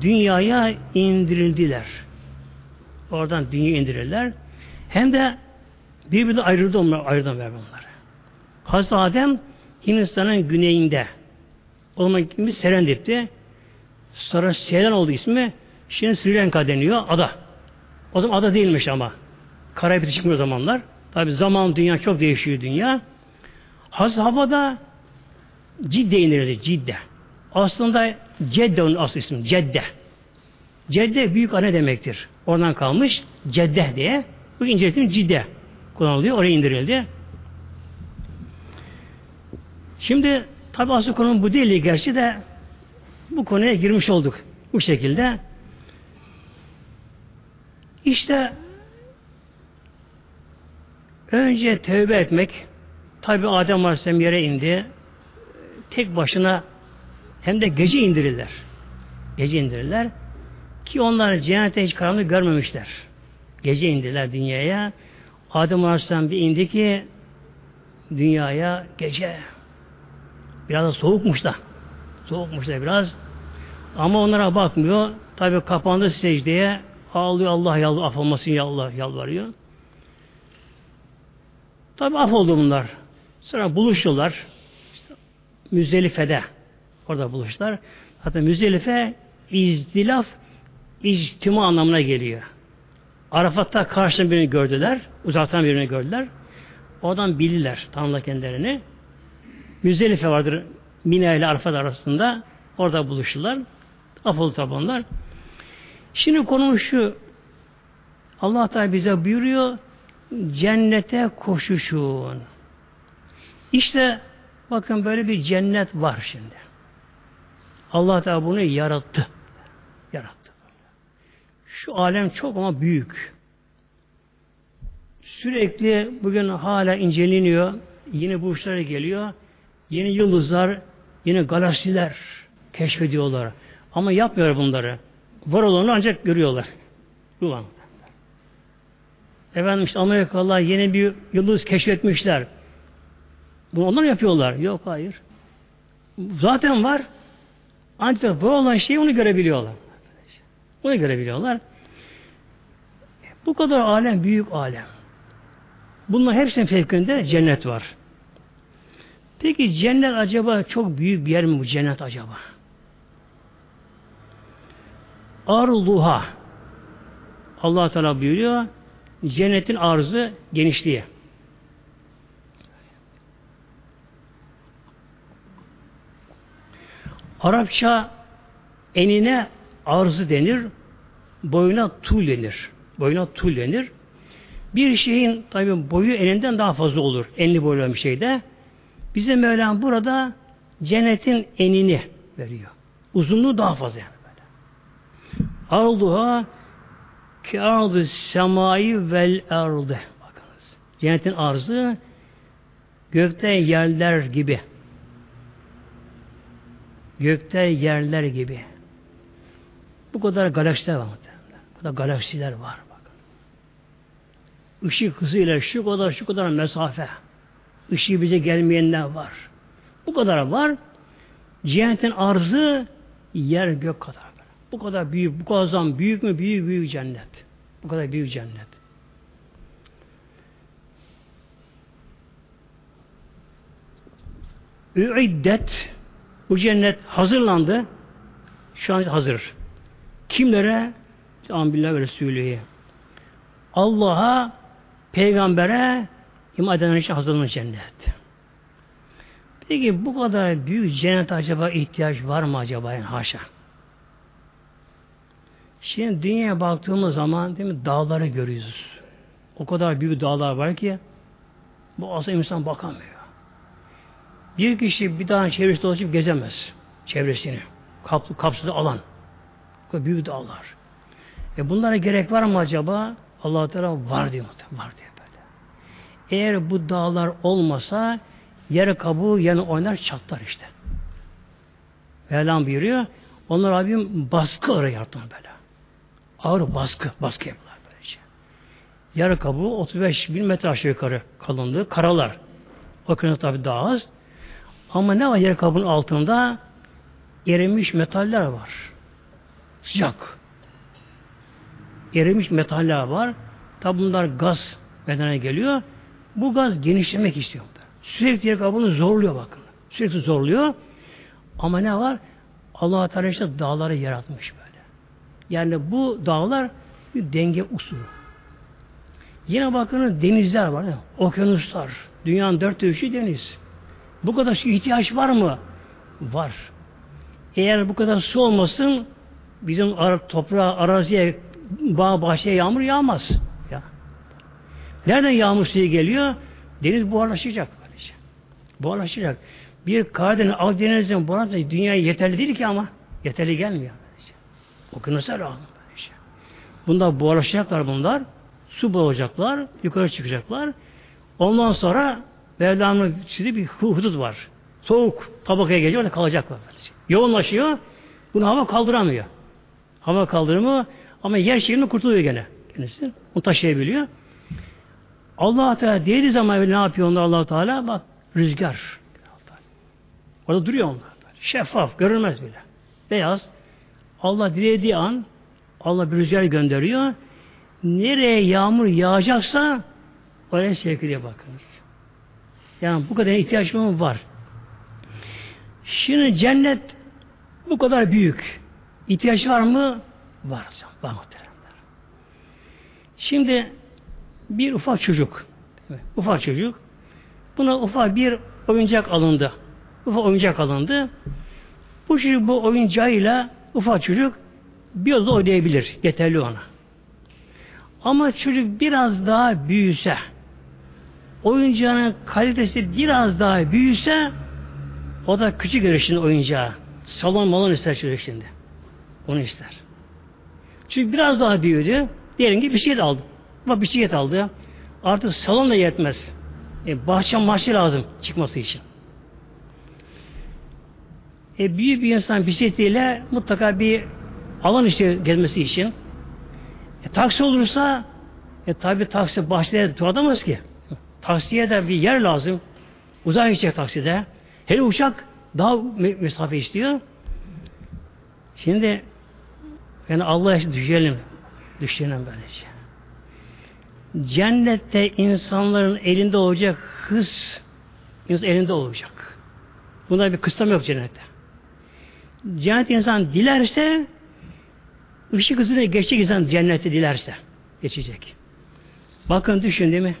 dünyaya indirildiler. Oradan dünya indirirler. Hem de birbirine ayrıldı onlar, ayrıldı onları. Hazreti Adem Hindistan'ın güneyinde. O zaman kimi Serendip'ti. Sonra Seylan oldu ismi. Şimdi Sri Lanka deniyor. Ada. O zaman ada değilmiş ama. Karayip'te çıkmıyor zamanlar. Tabi zaman, dünya çok değişiyor dünya. Hazreti Hava'da Cidde inirdi. Cidde. Aslında Cedde onun asıl ismi. Cedde. Cedde büyük anne demektir. Oradan kalmış Cedde diye. Bu inceletim Cidde. kullanılıyor. Oraya indirildi. Şimdi tabi asıl konum bu değil gerçi de bu konuya girmiş olduk bu şekilde. İşte önce tövbe etmek tabi Adem Aleyhisselam yere indi. Tek başına hem de gece indirirler. Gece indirirler. Ki onlar cennete hiç karanlık görmemişler. Gece indiler dünyaya. Adem Aleyhisselam bir indi ki dünyaya gece. Biraz da soğukmuş da. Soğukmuş da biraz. Ama onlara bakmıyor. Tabi kapandı secdeye. Ağlıyor Allah yalvar, af olmasın ya Allah yalvarıyor. Tabi af oldu bunlar. Sonra buluşuyorlar. İşte, Müzdelife'de. Orada buluştular. Hatta Müzdelife izdilaf ictima anlamına geliyor. Arafat'ta karşıdan birini gördüler. Uzaktan birini gördüler. Oradan bildiler tanımla kendilerini. Müzdelife vardır Mina ile Arafat arasında. Orada buluştular. Afolu tabanlar. Şimdi konumuz şu. Allah Teala bize buyuruyor cennete koşuşun. İşte bakın böyle bir cennet var şimdi. Allah Teala bunu yarattı. Yarattı. Şu alem çok ama büyük. Sürekli bugün hala inceleniyor. Yeni burçlara geliyor. Yeni yıldızlar, yeni galaksiler keşfediyorlar. Ama yapmıyor bunları. Var olanı ancak görüyorlar. Ulan. Efendim işte Amerikalılar yeni bir yıldız keşfetmişler. Bunu onlar yapıyorlar. Yok hayır. Zaten var. Ancak bu olan şeyi onu görebiliyorlar. Onu görebiliyorlar. Bu kadar alem büyük alem. Bunlar hepsinin fevkinde cennet var. Peki cennet acaba çok büyük bir yer mi bu cennet acaba? Arluha Allah Teala buyuruyor cennetin arzı genişliği. Arapça enine arzı denir, boyuna tul denir. Boyuna tul denir. Bir şeyin tabi boyu eninden daha fazla olur. Enli boylu bir şeyde. Bize Mevlam burada cennetin enini veriyor. Uzunluğu daha fazla yani böyle. Arduha ki ardı semai vel ardı. Bakınız. Cennetin arzı gökte yerler gibi. Gökte yerler gibi. Bu kadar galaksiler var. Bu kadar galaksiler var. Bakın. Işık hızıyla şu kadar şu kadar mesafe. Işığı bize gelmeyenler var. Bu kadar var. Cennetin arzı yer gök kadar. Bu kadar büyük, bu kadar büyük mü? Büyük büyük cennet. Bu kadar büyük cennet. Üiddet bu cennet hazırlandı. Şu an hazır. Kimlere? Ambillah ve Resulü'ye. Allah'a, peygambere iman edenler için hazırlanır cennet. Peki bu kadar büyük cennet acaba ihtiyaç var mı acaba? Yani haşa. Şimdi dünyaya baktığımız zaman değil mi dağları görüyoruz. O kadar büyük dağlar var ki bu asla insan bakamıyor. Bir kişi bir dağın çevresinde dolaşıp gezemez çevresini. Kap, kapsıda alan. O kadar büyük dağlar. E bunlara gerek var mı acaba? Allah Teala var diyor. Var diyor böyle. Eğer bu dağlar olmasa yer kabuğu yanı oynar çatlar işte. Mevlam buyuruyor. Onlar abim baskı oraya yarattı böyle. Ağır baskı, baskı yapıyorlar böylece. Yarı kabuğu 35 bin metre aşağı yukarı kalınlığı, karalar. Okyanus tabi daha az. Ama ne var yer kabuğunun altında? Erimiş metaller var. Sıcak. Erimiş metaller var. Tabi bunlar gaz bedene geliyor. Bu gaz genişlemek istiyor. Sürekli yer kabuğunu zorluyor bakın. Sürekli zorluyor. Ama ne var? Allah Teala işte dağları yaratmış böyle. Yani bu dağlar bir denge usulü. Yine bakın denizler var. Okyanuslar. Dünyanın dört üçü deniz. Bu kadar su ihtiyaç var mı? Var. Eğer bu kadar su olmasın bizim toprağa, araziye, bağ, bahçeye yağmur yağmaz. Ya. Nereden yağmur suyu geliyor? Deniz buharlaşacak. Böylece. Buharlaşacak. Bir Karadeniz, Akdeniz'in buharlaşacak. Dünyaya yeterli değil ki ama. Yeterli gelmiyor. Böylece. Okyanusa lazım. Böylece. Bunlar buharlaşacaklar bunlar. Su boğacaklar. Yukarı çıkacaklar. Ondan sonra Mevla'nın çizdiği bir hudut var. Soğuk tabakaya geliyor, orada kalacaklar. Böylece. Yoğunlaşıyor. Bunu hava kaldıramıyor. Hava kaldırımı ama yer şeklinde kurtuluyor gene. Kendisi. Onu taşıyabiliyor. Allah Teala değdiği zaman ne yapıyor onda Allah Teala? Bak rüzgar. Orada duruyor onlar. Şeffaf, görünmez bile. Beyaz. Allah dilediği an Allah bir rüzgar gönderiyor. Nereye yağmur yağacaksa oraya sevk ediyor bakınız. Yani bu kadar ihtiyaçım var. Şimdi cennet bu kadar büyük. İhtiyaç var mı? Var. Var muhteremler. Şimdi bir ufak çocuk ufak çocuk buna ufak bir oyuncak alındı. Ufak oyuncak alındı. Bu çocuk bu oyuncağıyla ufak çocuk biraz da oynayabilir. Yeterli ona. Ama çocuk biraz daha büyüse oyuncağının kalitesi biraz daha büyüse o da küçük gelir şimdi oyuncağı. Salon malon ister çocuk şimdi. Onu ister. Çünkü biraz daha büyüdü. Diyelim ki bisiklet aldı. Bak bisiklet aldı. Artık salon da yetmez. E, bahçe mahçe lazım çıkması için. E, büyük bir insan bisikletiyle mutlaka bir alan işte gezmesi için. E, taksi olursa e, tabi taksi bahçede duramaz ki. Taksiye de bir yer lazım. Uzak gidecek takside. Hele uçak daha mesafe istiyor. Şimdi yani Allah'a düşelim. Düşünelim böylece. Cennette insanların elinde olacak hız insan elinde olacak. Bunda bir kısıtlama yok cennette. Cennet insan dilerse ışık hızına geçecek insan cennette dilerse geçecek. Bakın düşün değil mi?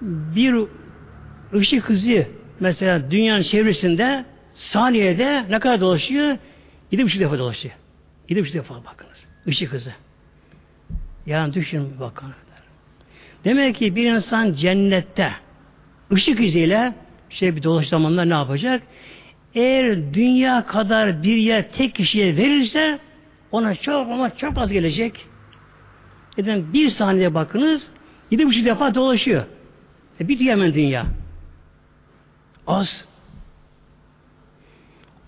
Bir ışık hızı mesela dünyanın çevresinde saniyede ne kadar dolaşıyor? Yedi buçuk defa dolaşıyor. Yedi buçuk defa bakınız. Işık hızı. Yani düşün bakın. Demek ki bir insan cennette ışık hızıyla şey bir dolaş zamanında ne yapacak? Eğer dünya kadar bir yer tek kişiye verirse ona çok ama çok az gelecek. Neden bir saniye bakınız yedi buçuk defa dolaşıyor. E bitiyor hemen dünya. Az.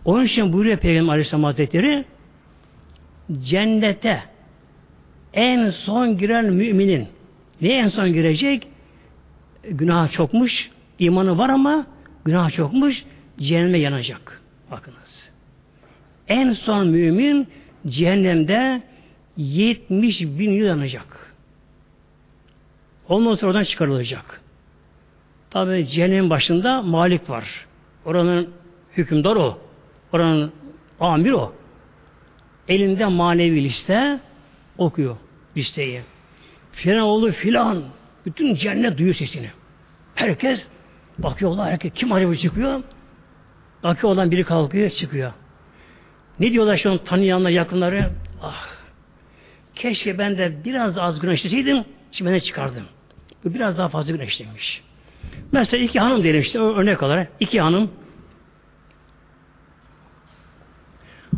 Onun için buyuruyor Peygamber Aleyhisselam Hazretleri cennete en son giren müminin ne en son girecek? Günah çokmuş, imanı var ama günah çokmuş, cehenneme yanacak. Bakınız. En son mümin cehennemde 70 bin yıl yanacak. Ondan sonra oradan çıkarılacak. Tabi cehennem başında malik var. Oranın hükümdar o. Oranın amir o. Elinde manevi liste okuyor listeyi. Filan oldu filan. Bütün cennet duyuyor sesini. Herkes bakıyorlar. Herkes kim araba çıkıyor? Bakıyor olan biri kalkıyor çıkıyor. Ne diyorlar şu an tanıyanlar yakınları? Ah keşke ben de biraz az günah işleseydim şimdi ben de çıkardım. Bu biraz daha fazla günah işlemiş. Mesela iki hanım diyelim işte örnek olarak. iki hanım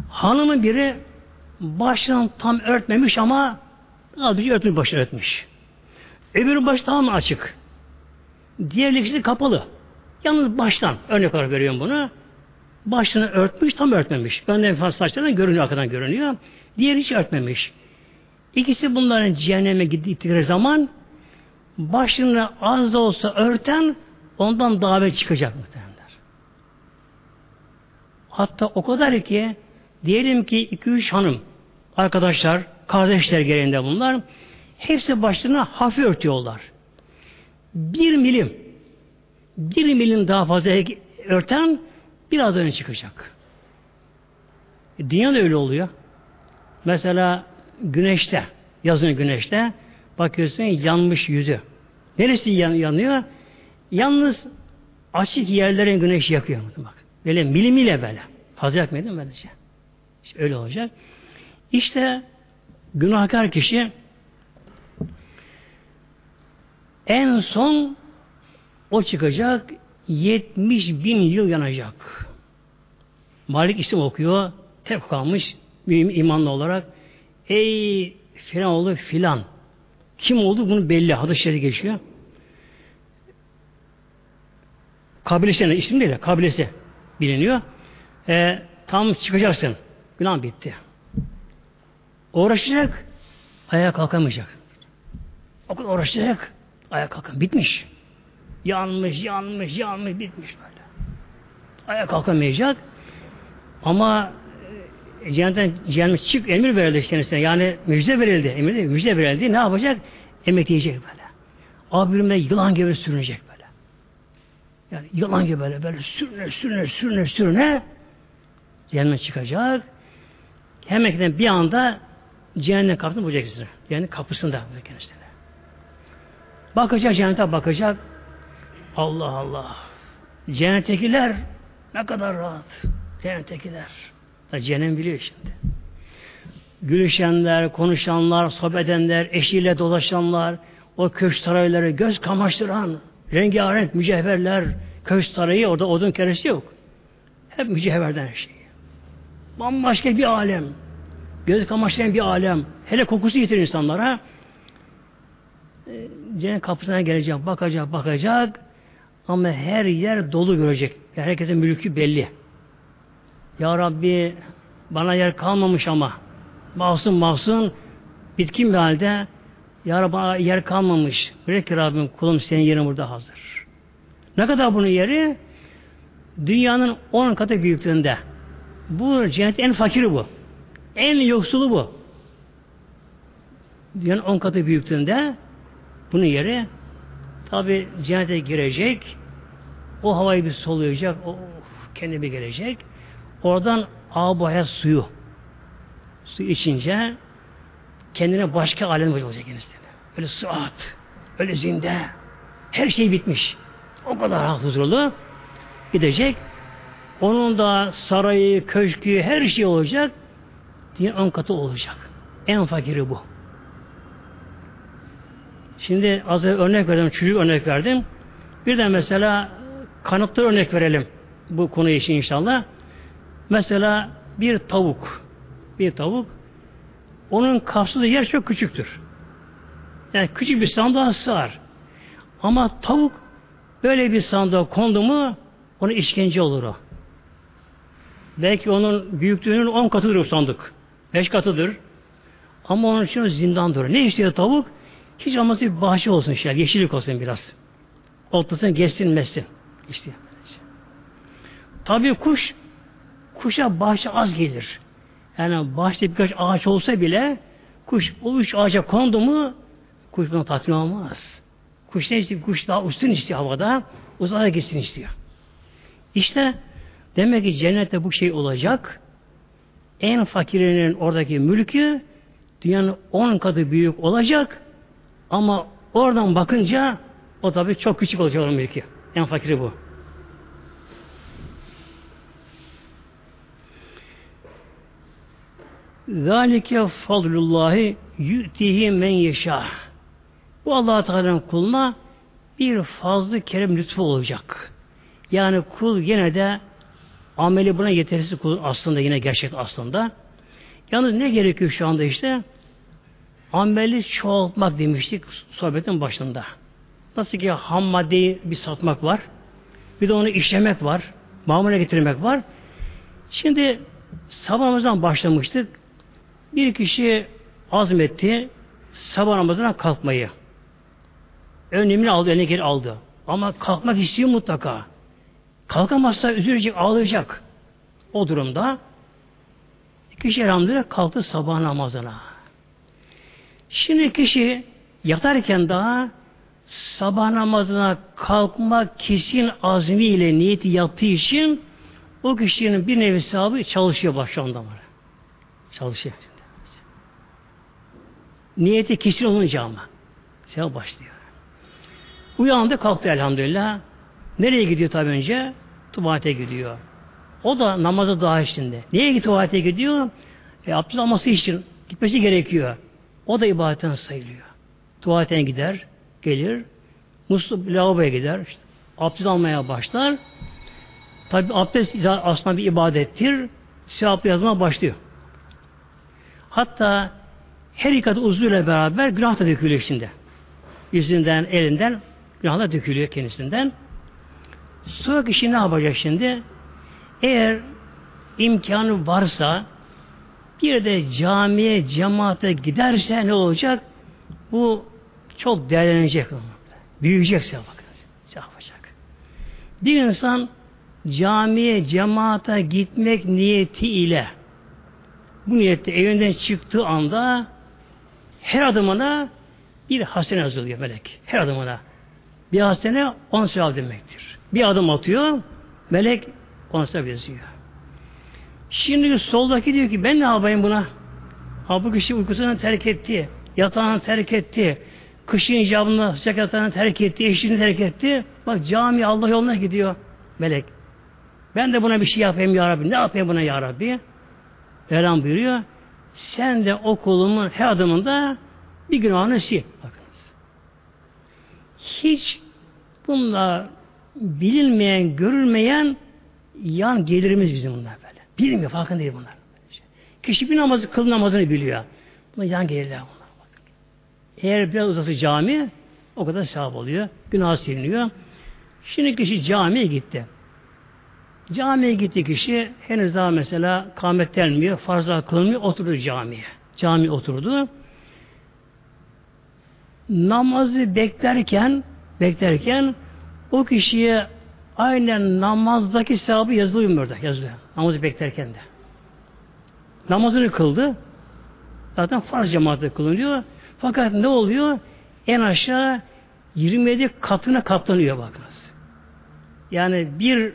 hanımın biri baştan tam örtmemiş ama az bir şey örtmüş başını örtmüş. Öbürü baş tamamen açık. Diğer ikisi kapalı. Yalnız baştan örnek olarak veriyorum bunu. Başını örtmüş tam örtmemiş. Önden fazla saçlarından görünüyor arkadan görünüyor. Diğer hiç örtmemiş. İkisi bunların cehenneme gittikleri zaman başını az da olsa örten ondan davet çıkacak muhtemelenler. Hatta o kadar ki diyelim ki iki üç hanım arkadaşlar, kardeşler gelinde bunlar. Hepsi başlarına hafif örtüyorlar. Bir milim, bir milim daha fazla örten biraz önce çıkacak. E, dünya da öyle oluyor. Mesela güneşte, yazın güneşte bakıyorsun yanmış yüzü. Neresi yan, yanıyor? Yalnız açık yerlerin güneş yakıyor. Bak. Böyle milimiyle böyle. Fazla yakmıyor değil mi böylece? İşte öyle olacak. İşte günahkar kişi En son o çıkacak 70 bin yıl yanacak. Malik isim okuyor. Tek kalmış mühim imanlı olarak. Ey filan oldu filan. Kim oldu bunu belli. Hadis şerif geçiyor. Kabilesi isim değil, kabilesi biliniyor. E, tam çıkacaksın. Günah bitti. Uğraşacak, ayağa kalkamayacak. O kadar uğraşacak, ayağa kalkan. Bitmiş. Yanmış, yanmış, yanmış, bitmiş böyle. Ayağa kalkamayacak. Ama e, cennetten cehenneme çık emir verildi kendisine. Yani müjde verildi. Emir değil, müjde verildi. Ne yapacak? Emekleyecek böyle. Abimle yılan gibi sürünecek. Yani yılan gibi böyle, böyle sürüne sürüne sürüne sürüne cehenneme çıkacak. Hemen bir anda cehennem kapısını bulacak size. Yani kapısında kendisine. Bakacak cennete bakacak. Allah Allah. Cennettekiler ne kadar rahat. Cennettekiler. Da cehennem biliyor şimdi. Gülüşenler, konuşanlar, sohbet edenler, eşiyle dolaşanlar, o köş sarayları göz kamaştıran, rengarenk mücevherler, köş sarayı, orada odun keresi yok. Hep mücevherden her şey. Bambaşka bir alem. Göz kamaştıran bir alem. Hele kokusu getirir insanlara. E, cennet kapısına gelecek, bakacak, bakacak. Ama her yer dolu görecek. Yani herkesin mülkü belli. Ya Rabbi bana yer kalmamış ama mahzun mahzun bitkin bir halde Ya Rabbi yer kalmamış. Bırak ki Rabbim kulum senin yerin burada hazır. Ne kadar bunun yeri? Dünyanın on katı büyüklüğünde. Bu cennet en fakiri bu. En yoksulu bu. Dünyanın on katı büyüklüğünde bunun yeri tabi cennete girecek o havayı bir soluyacak o kendi gelecek oradan ağabey suyu su içince kendine başka alem olacak kendisine. Öyle sıhhat, öyle zinde, her şey bitmiş. O kadar huzurlu gidecek. Onun da sarayı, köşkü, her şey olacak. Diye on katı olacak. En fakiri bu. Şimdi az önce örnek verdim, çocuk örnek verdim. Bir de mesela kanıtlı örnek verelim bu konu için inşallah. Mesela bir tavuk, bir tavuk, onun kapsadığı yer çok küçüktür. Yani küçük bir sandığa sığar. Ama tavuk böyle bir sandığa kondu mu ona işkence olur o. Belki onun büyüklüğünün on katıdır o sandık. Beş katıdır. Ama onun için zindandır. Ne istiyor tavuk? Hiç olmazsa bir bahçe olsun şey, yeşillik olsun biraz. Ortasına geçsin mesin. İşte. Tabii kuş, kuşa bahçe az gelir. Yani bahçede birkaç ağaç olsa bile kuş o üç ağaca kondu mu kuş buna tatmin olmaz. Kuş ne istiyor? Kuş daha uçsun istiyor havada. Uzağa gitsin istiyor. İşte demek ki cennette bu şey olacak. En fakirinin oradaki mülkü dünyanın on katı büyük olacak. Ama oradan bakınca o tabi çok küçük olacak onun mülkü. En fakiri bu. Zalike fadlullahi yu'tihi men yeşâ. Bu Allah Teala'nın kuluna bir fazlı kerem lütfu olacak. Yani kul yine de ameli buna yetersiz kul aslında yine gerçek aslında. Yalnız ne gerekiyor şu anda işte? Ameli çoğaltmak demiştik sohbetin başında. Nasıl ki ham maddeyi bir satmak var. Bir de onu işlemek var. Mamule getirmek var. Şimdi sabahımızdan başlamıştık. Bir kişi azmetti sabah namazına kalkmayı. Önlemini aldı, eline geri aldı. Ama kalkmak istiyor mutlaka. Kalkamazsa üzülecek, ağlayacak. O durumda kişi elhamdülillah kalktı sabah namazına. Şimdi kişi yatarken daha sabah namazına kalkma kesin azmiyle niyeti yaptığı için o kişinin bir nevi sahibi çalışıyor başlandı var. Çalışıyor. Niyeti kesin olunca ama. Sevap başlıyor. Uyandı kalktı elhamdülillah. Nereye gidiyor tabi önce? Tuvalete gidiyor. O da namaza daha içinde. Niye tuvalete gidiyor? E, abdest alması için gitmesi gerekiyor. O da ibadetten sayılıyor. Tuvaletine gider, gelir, Musluk lavaboya gider. İşte, abdest almaya başlar. Tabi abdest aslında bir ibadettir. Sevaplı yazmaya başlıyor. Hatta her iki uzvuyla beraber günah da dökülüyor içinde. Yüzünden, elinden günah da dökülüyor kendisinden. Sonra kişi ne yapacak şimdi? Eğer imkanı varsa bir de camiye, cemaate giderse ne olacak? Bu çok değerlenecek. Büyüyecek sevap. Yapacak. Bir insan camiye, cemaate gitmek niyeti ile bu niyette evinden çıktığı anda her adımına bir hasene yazılıyor melek. Her adımına. Bir hasene on sevap demektir. Bir adım atıyor, melek on sevap yazıyor. Şimdi soldaki diyor ki ben ne yapayım buna? Ha bu kişi uykusunu terk etti, yatağını terk etti, kışın icabını sıcak yatağını terk etti, eşini terk etti. Bak cami Allah yoluna gidiyor melek. Ben de buna bir şey yapayım ya Rabbi. Ne yapayım buna ya Rabbi? Mevlam buyuruyor. Sen de o kulumun her adımında bir günahını sil. Bakınız. Hiç bunlar bilinmeyen, görülmeyen yan gelirimiz bizim bunlar böyle. Bilmiyor, farkında değil bunlar. Kişi bir namazı, kıl namazını biliyor. Bunlar yan gelirler bunlar. Bakın. Eğer biraz uzası cami, o kadar sevap oluyor. Günah siliniyor. Şimdi kişi camiye gitti. Camiye gitti kişi henüz daha mesela kâmet gelmiyor, farzlar kılmıyor, oturdu camiye. Cami oturdu. Namazı beklerken beklerken o kişiye aynen namazdaki sevabı yazılıyor burada, yazılıyor. Namazı beklerken de. Namazını kıldı. Zaten farz cemaati kılınıyor. Fakat ne oluyor? En aşağı 27 katına katlanıyor bakınız. Yani bir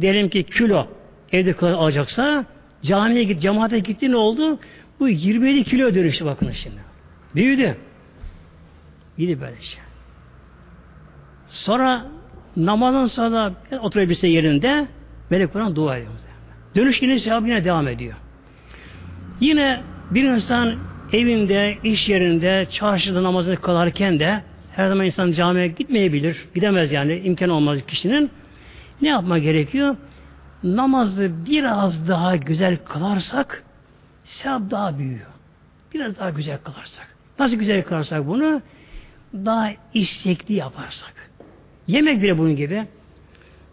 diyelim ki kilo evde alacaksa camiye git, cemaate gitti ne oldu? Bu 27 kilo dönüştü bakın şimdi. Büyüdü. Büyüdü böyle şey. Sonra namazın sonra oturabilse yerinde Melek Kur'an dua ediyor. Dönüş yine sevabı yine devam ediyor. Yine bir insan evinde, iş yerinde, çarşıda namazını kılarken de her zaman insan camiye gitmeyebilir. Gidemez yani imkan olmaz kişinin. Ne yapma gerekiyor? Namazı biraz daha güzel kılarsak sevap daha büyüyor. Biraz daha güzel kılarsak. Nasıl güzel kılarsak bunu? Daha istekli yaparsak. Yemek bile bunun gibi.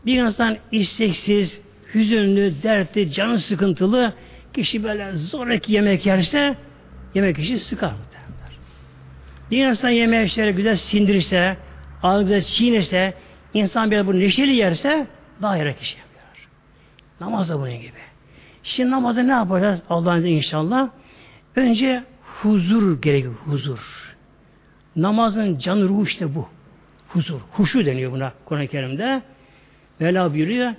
Bir insan isteksiz, hüzünlü, dertli, canı sıkıntılı kişi böyle zoraki yemek yerse yemek kişi sıkar. Bir insan yemeği güzel sindirirse, ağzı çiğnese, insan bir bunu neşeli yerse daha yarak kişi yapıyor. Namaz da bunun gibi. Şimdi namazda ne yapacağız Allah'ın inşallah? Önce huzur gerekiyor, huzur. Namazın canı ruhu işte bu. Huzur. Huşu deniyor buna Kur'an-ı Kerim'de. Mevla buyuruyor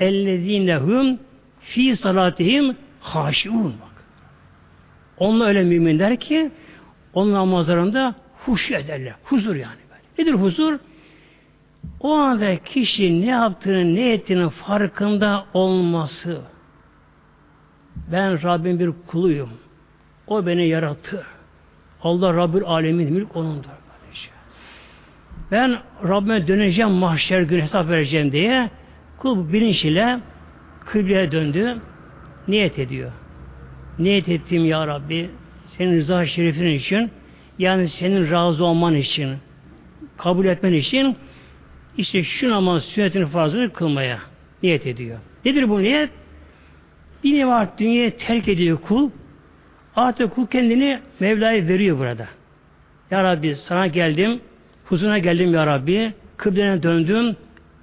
اَلَّذ۪ينَهُمْ fi salatihim haşiun bak. Onlar öyle müminler ki onun namazlarında huş ederler. Huzur yani böyle. Nedir huzur? o anda kişi ne yaptığını, ne ettiğinin farkında olması. Ben Rabbim bir kuluyum. O beni yarattı. Allah Rabbül Alemin mülk onundur. Ben Rabbime döneceğim mahşer günü hesap vereceğim diye kul bilinç ile kıbleye döndü. Niyet ediyor. Niyet ettiğim ya Rabbi senin rıza şerifin için yani senin razı olman için kabul etmen için işte şu namaz sünnetini farzını kılmaya niyet ediyor. Nedir bu niyet? Bir nevi dünyayı terk ediyor kul. Artık kul kendini Mevla'ya veriyor burada. Ya Rabbi sana geldim, huzuruna geldim ya Rabbi, kıblene döndüm,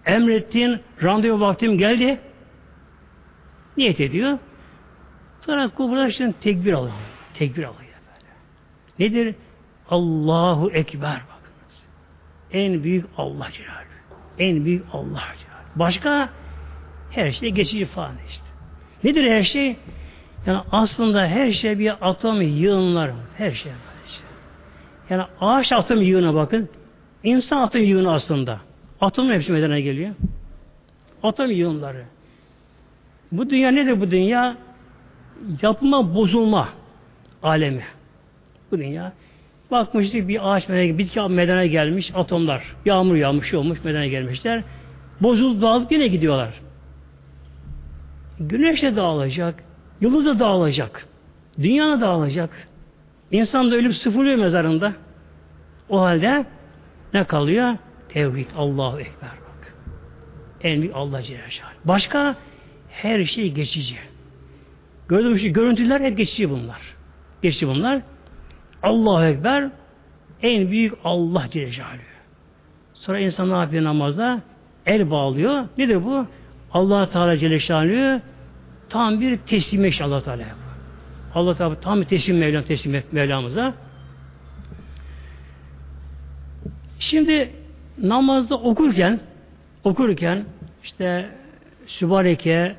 emrettin, randevu vaktim geldi. Niyet ediyor. Sonra kul burada işte tekbir alıyor. Tekbir alıyor böyle. Nedir? Allahu Ekber bakınız. En büyük Allah Celaluhu. En büyük Allah. Başka her şey geçici falan işte. Nedir her şey? Yani aslında her şey bir atom yığınlar. Her şey böyle şey. Yani ağaç atom yığına bakın. İnsan atom yığını aslında. Atom hepsi meydana geliyor. Atom yığınları. Bu dünya nedir bu dünya? Yapma bozulma alemi. Bu dünya. Bakmıştık bir ağaç meydana, bitki meydana gelmiş, atomlar. Yağmur yağmış, şey olmuş, meydana gelmişler. Bozulup dağılıp yine gidiyorlar. Güneş de dağılacak, yıldız da dağılacak, dünya da dağılacak. İnsan da ölüp sıfırlıyor mezarında. O halde ne kalıyor? Tevhid, Allahu Ekber bak. En büyük Allah Celle Başka her şey geçici. Gördüğümüz şey, görüntüler hep geçici bunlar. Geçici bunlar. Allahu Ekber en büyük Allah Celle Sonra insan ne yapıyor namazda? El bağlıyor. Nedir bu? Allah Teala Celle tam bir teslim eş Allah Teala Allah Teala tam bir teslim Mevlam teslim Mevlamıza. Şimdi namazda okurken okurken işte Sübareke,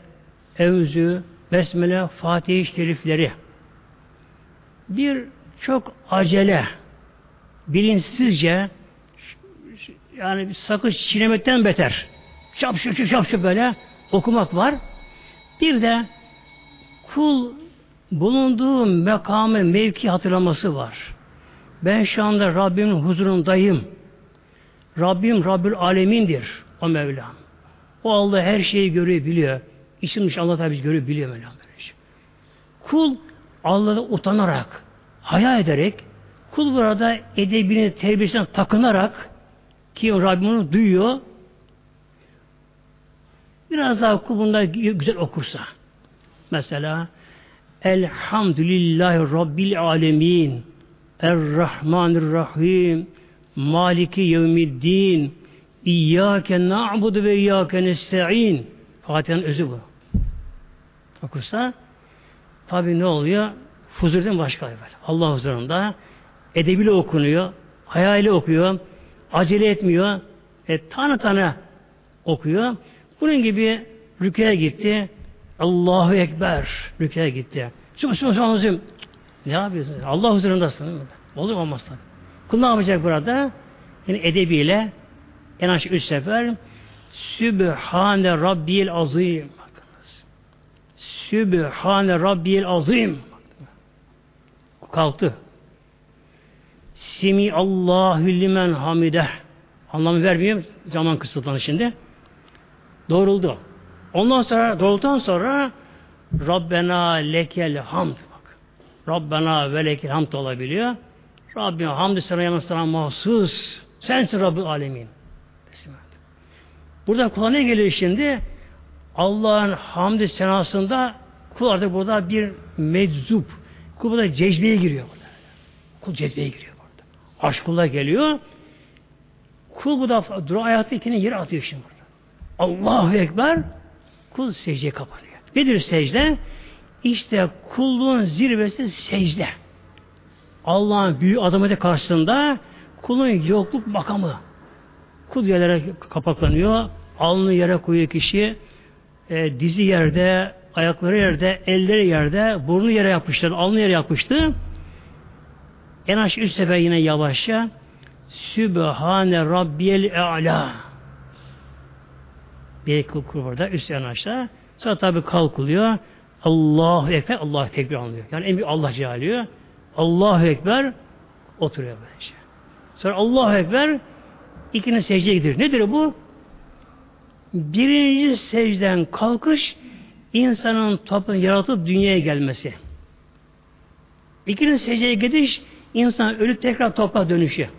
Evzü, Besmele, Fatih-i Şerifleri bir çok acele bilinçsizce yani bir sakız çiğnemekten beter şap şap şap şap böyle okumak var. Bir de kul bulunduğu mekamı, mevki hatırlaması var. Ben şu anda Rabbimin huzurundayım. Rabbim Rabbül Alemindir o Mevlam. O Allah her şeyi görüyor, biliyor. İçin dışı Allah tabi görüyor, biliyor Mevlam. Kul Allah'a utanarak, hayal ederek, kul burada edebini, terbiyesine takınarak ki Rabbim onu duyuyor, biraz daha kul bunda güzel okursa. Mesela Elhamdülillahi Rabbil Alemin Errahmanirrahim Maliki Yevmiddin İyyâke na'budu ve iyyâke nesta'in Fatiha'nın özü bu. Okursa tabi ne oluyor? Huzurdan başka evvel. Allah huzurunda edebiyle okunuyor, hayali okuyor, acele etmiyor, e, tane tane okuyor. Bunun gibi rüküye gitti, Allahu Ekber rüküye gitti. Subhanallah ne yapıyorsun? Allah huzurundasın. Olur olmaz tabi. Kul ne yapacak burada? Yani edebiyle en az üç sefer Sübhane Rabbiyel Azim. Bakınız. Sübhane Rabbiyel Azim. Kalktı. Simi Allahü limen hamide. Anlamı vermiyor. Zaman kısıtlanı şimdi. Doğruldu. Ondan sonra doğrulduktan sonra Rabbena lekel hamd. Bak. Rabbena ve lekel hamd olabiliyor. Rabbim hamdü sana yanı sana mahsus. Sensin Rabbül Alemin. Burada kula ne geliyor şimdi? Allah'ın hamdü senasında kul artık burada bir meczup. Kul burada cezbeye giriyor. Burada. Kul cezbeye giriyor burada. Aşkullah geliyor. Kul bu da dura ayakta ikini yere atıyor şimdi burada. Allahu Ekber kul secdeye kapanıyor. Nedir secde? İşte kulluğun zirvesi secde. Allah'ın büyük azameti karşısında kulun yokluk makamı. Kul yerlere kapaklanıyor, alnı yere koyuyor kişi, e, dizi yerde, ayakları yerde, elleri yerde, burnu yere yapıştı, alnı yere yapıştı. En aş üst sefer yine yavaşça Sübhane Rabbiyel E'la bir kul burada üst en aşağı. Sonra tabi kalkılıyor. Allahu Ekber, Allah tekbir anlıyor. Yani en büyük Allah cealiyor. Allahu Ekber oturuyor böylece. Sonra Allahu Ekber ikine secdeye gidiyor. Nedir bu? Birinci secden kalkış insanın toplumun yaratıp dünyaya gelmesi. İkinci secdeye gidiş insan ölüp tekrar toprağa dönüşü.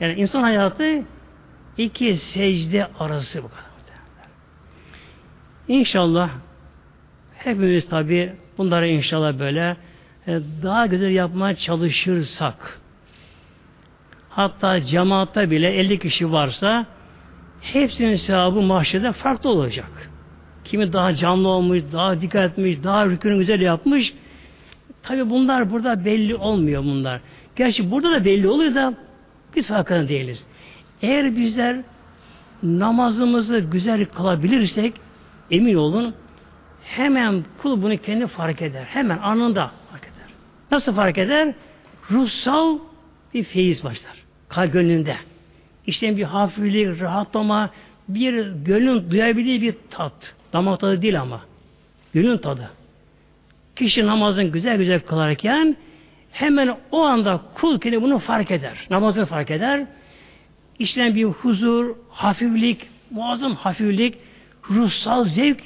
Yani insan hayatı iki secde arası bu kadar. İnşallah hepimiz tabi bunları inşallah böyle e, daha güzel yapmaya çalışırsak hatta cemaatta bile 50 kişi varsa hepsinin sevabı mahşede farklı olacak. Kimi daha canlı olmuş, daha dikkat etmiş, daha rükünü güzel yapmış. Tabi bunlar burada belli olmuyor bunlar. Gerçi burada da belli oluyor da biz farkında değiliz. Eğer bizler namazımızı güzel kılabilirsek emin olun hemen kul bunu kendi fark eder. Hemen anında fark eder. Nasıl fark eder? Ruhsal bir feyiz başlar. Kalp gönlünde. İşte bir hafiflik, rahatlama, bir gönlün duyabildiği bir tat. Damak tadı değil ama. Gönlün tadı. Kişi namazın güzel güzel kılarken hemen o anda kul kendini bunu fark eder. Namazını fark eder. İşten bir huzur, hafiflik, muazzam hafiflik, ruhsal zevk,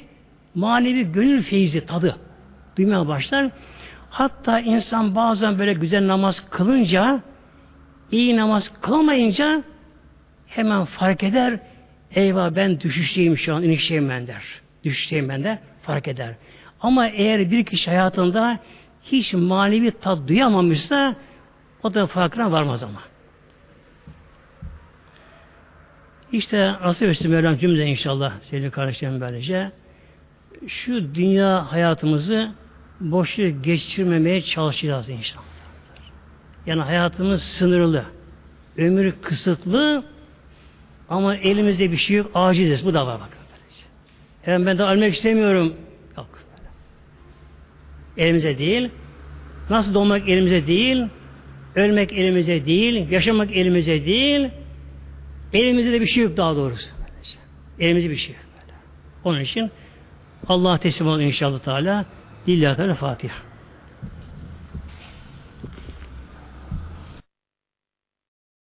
manevi gönül feyzi, tadı duymaya başlar. Hatta insan bazen böyle güzel namaz kılınca, iyi namaz kılamayınca hemen fark eder, eyvah ben düşüşteyim şu an, inişteyim ben der. Düşüşteyim ben fark eder. Ama eğer bir kişi hayatında hiç manevi tat duyamamışsa o da farkına varmaz ama. İşte nasip etsin Mevlam cümle inşallah sevgili kardeşlerim böylece şu dünya hayatımızı boşu geçirmemeye çalışacağız inşallah. Yani hayatımız sınırlı. Ömür kısıtlı ama elimizde bir şey yok. Aciziz. Bu da var bakın. Hem ben de ölmek istemiyorum. Yok. Elimize değil. Nasıl doğmak elimize değil. Ölmek elimize değil. Yaşamak elimize değil. Elimizde de bir şey yok daha doğrusu. Elimizde bir şey yok. Onun için Allah teslim olun inşallah Teala. Lillahi Teala Fatiha.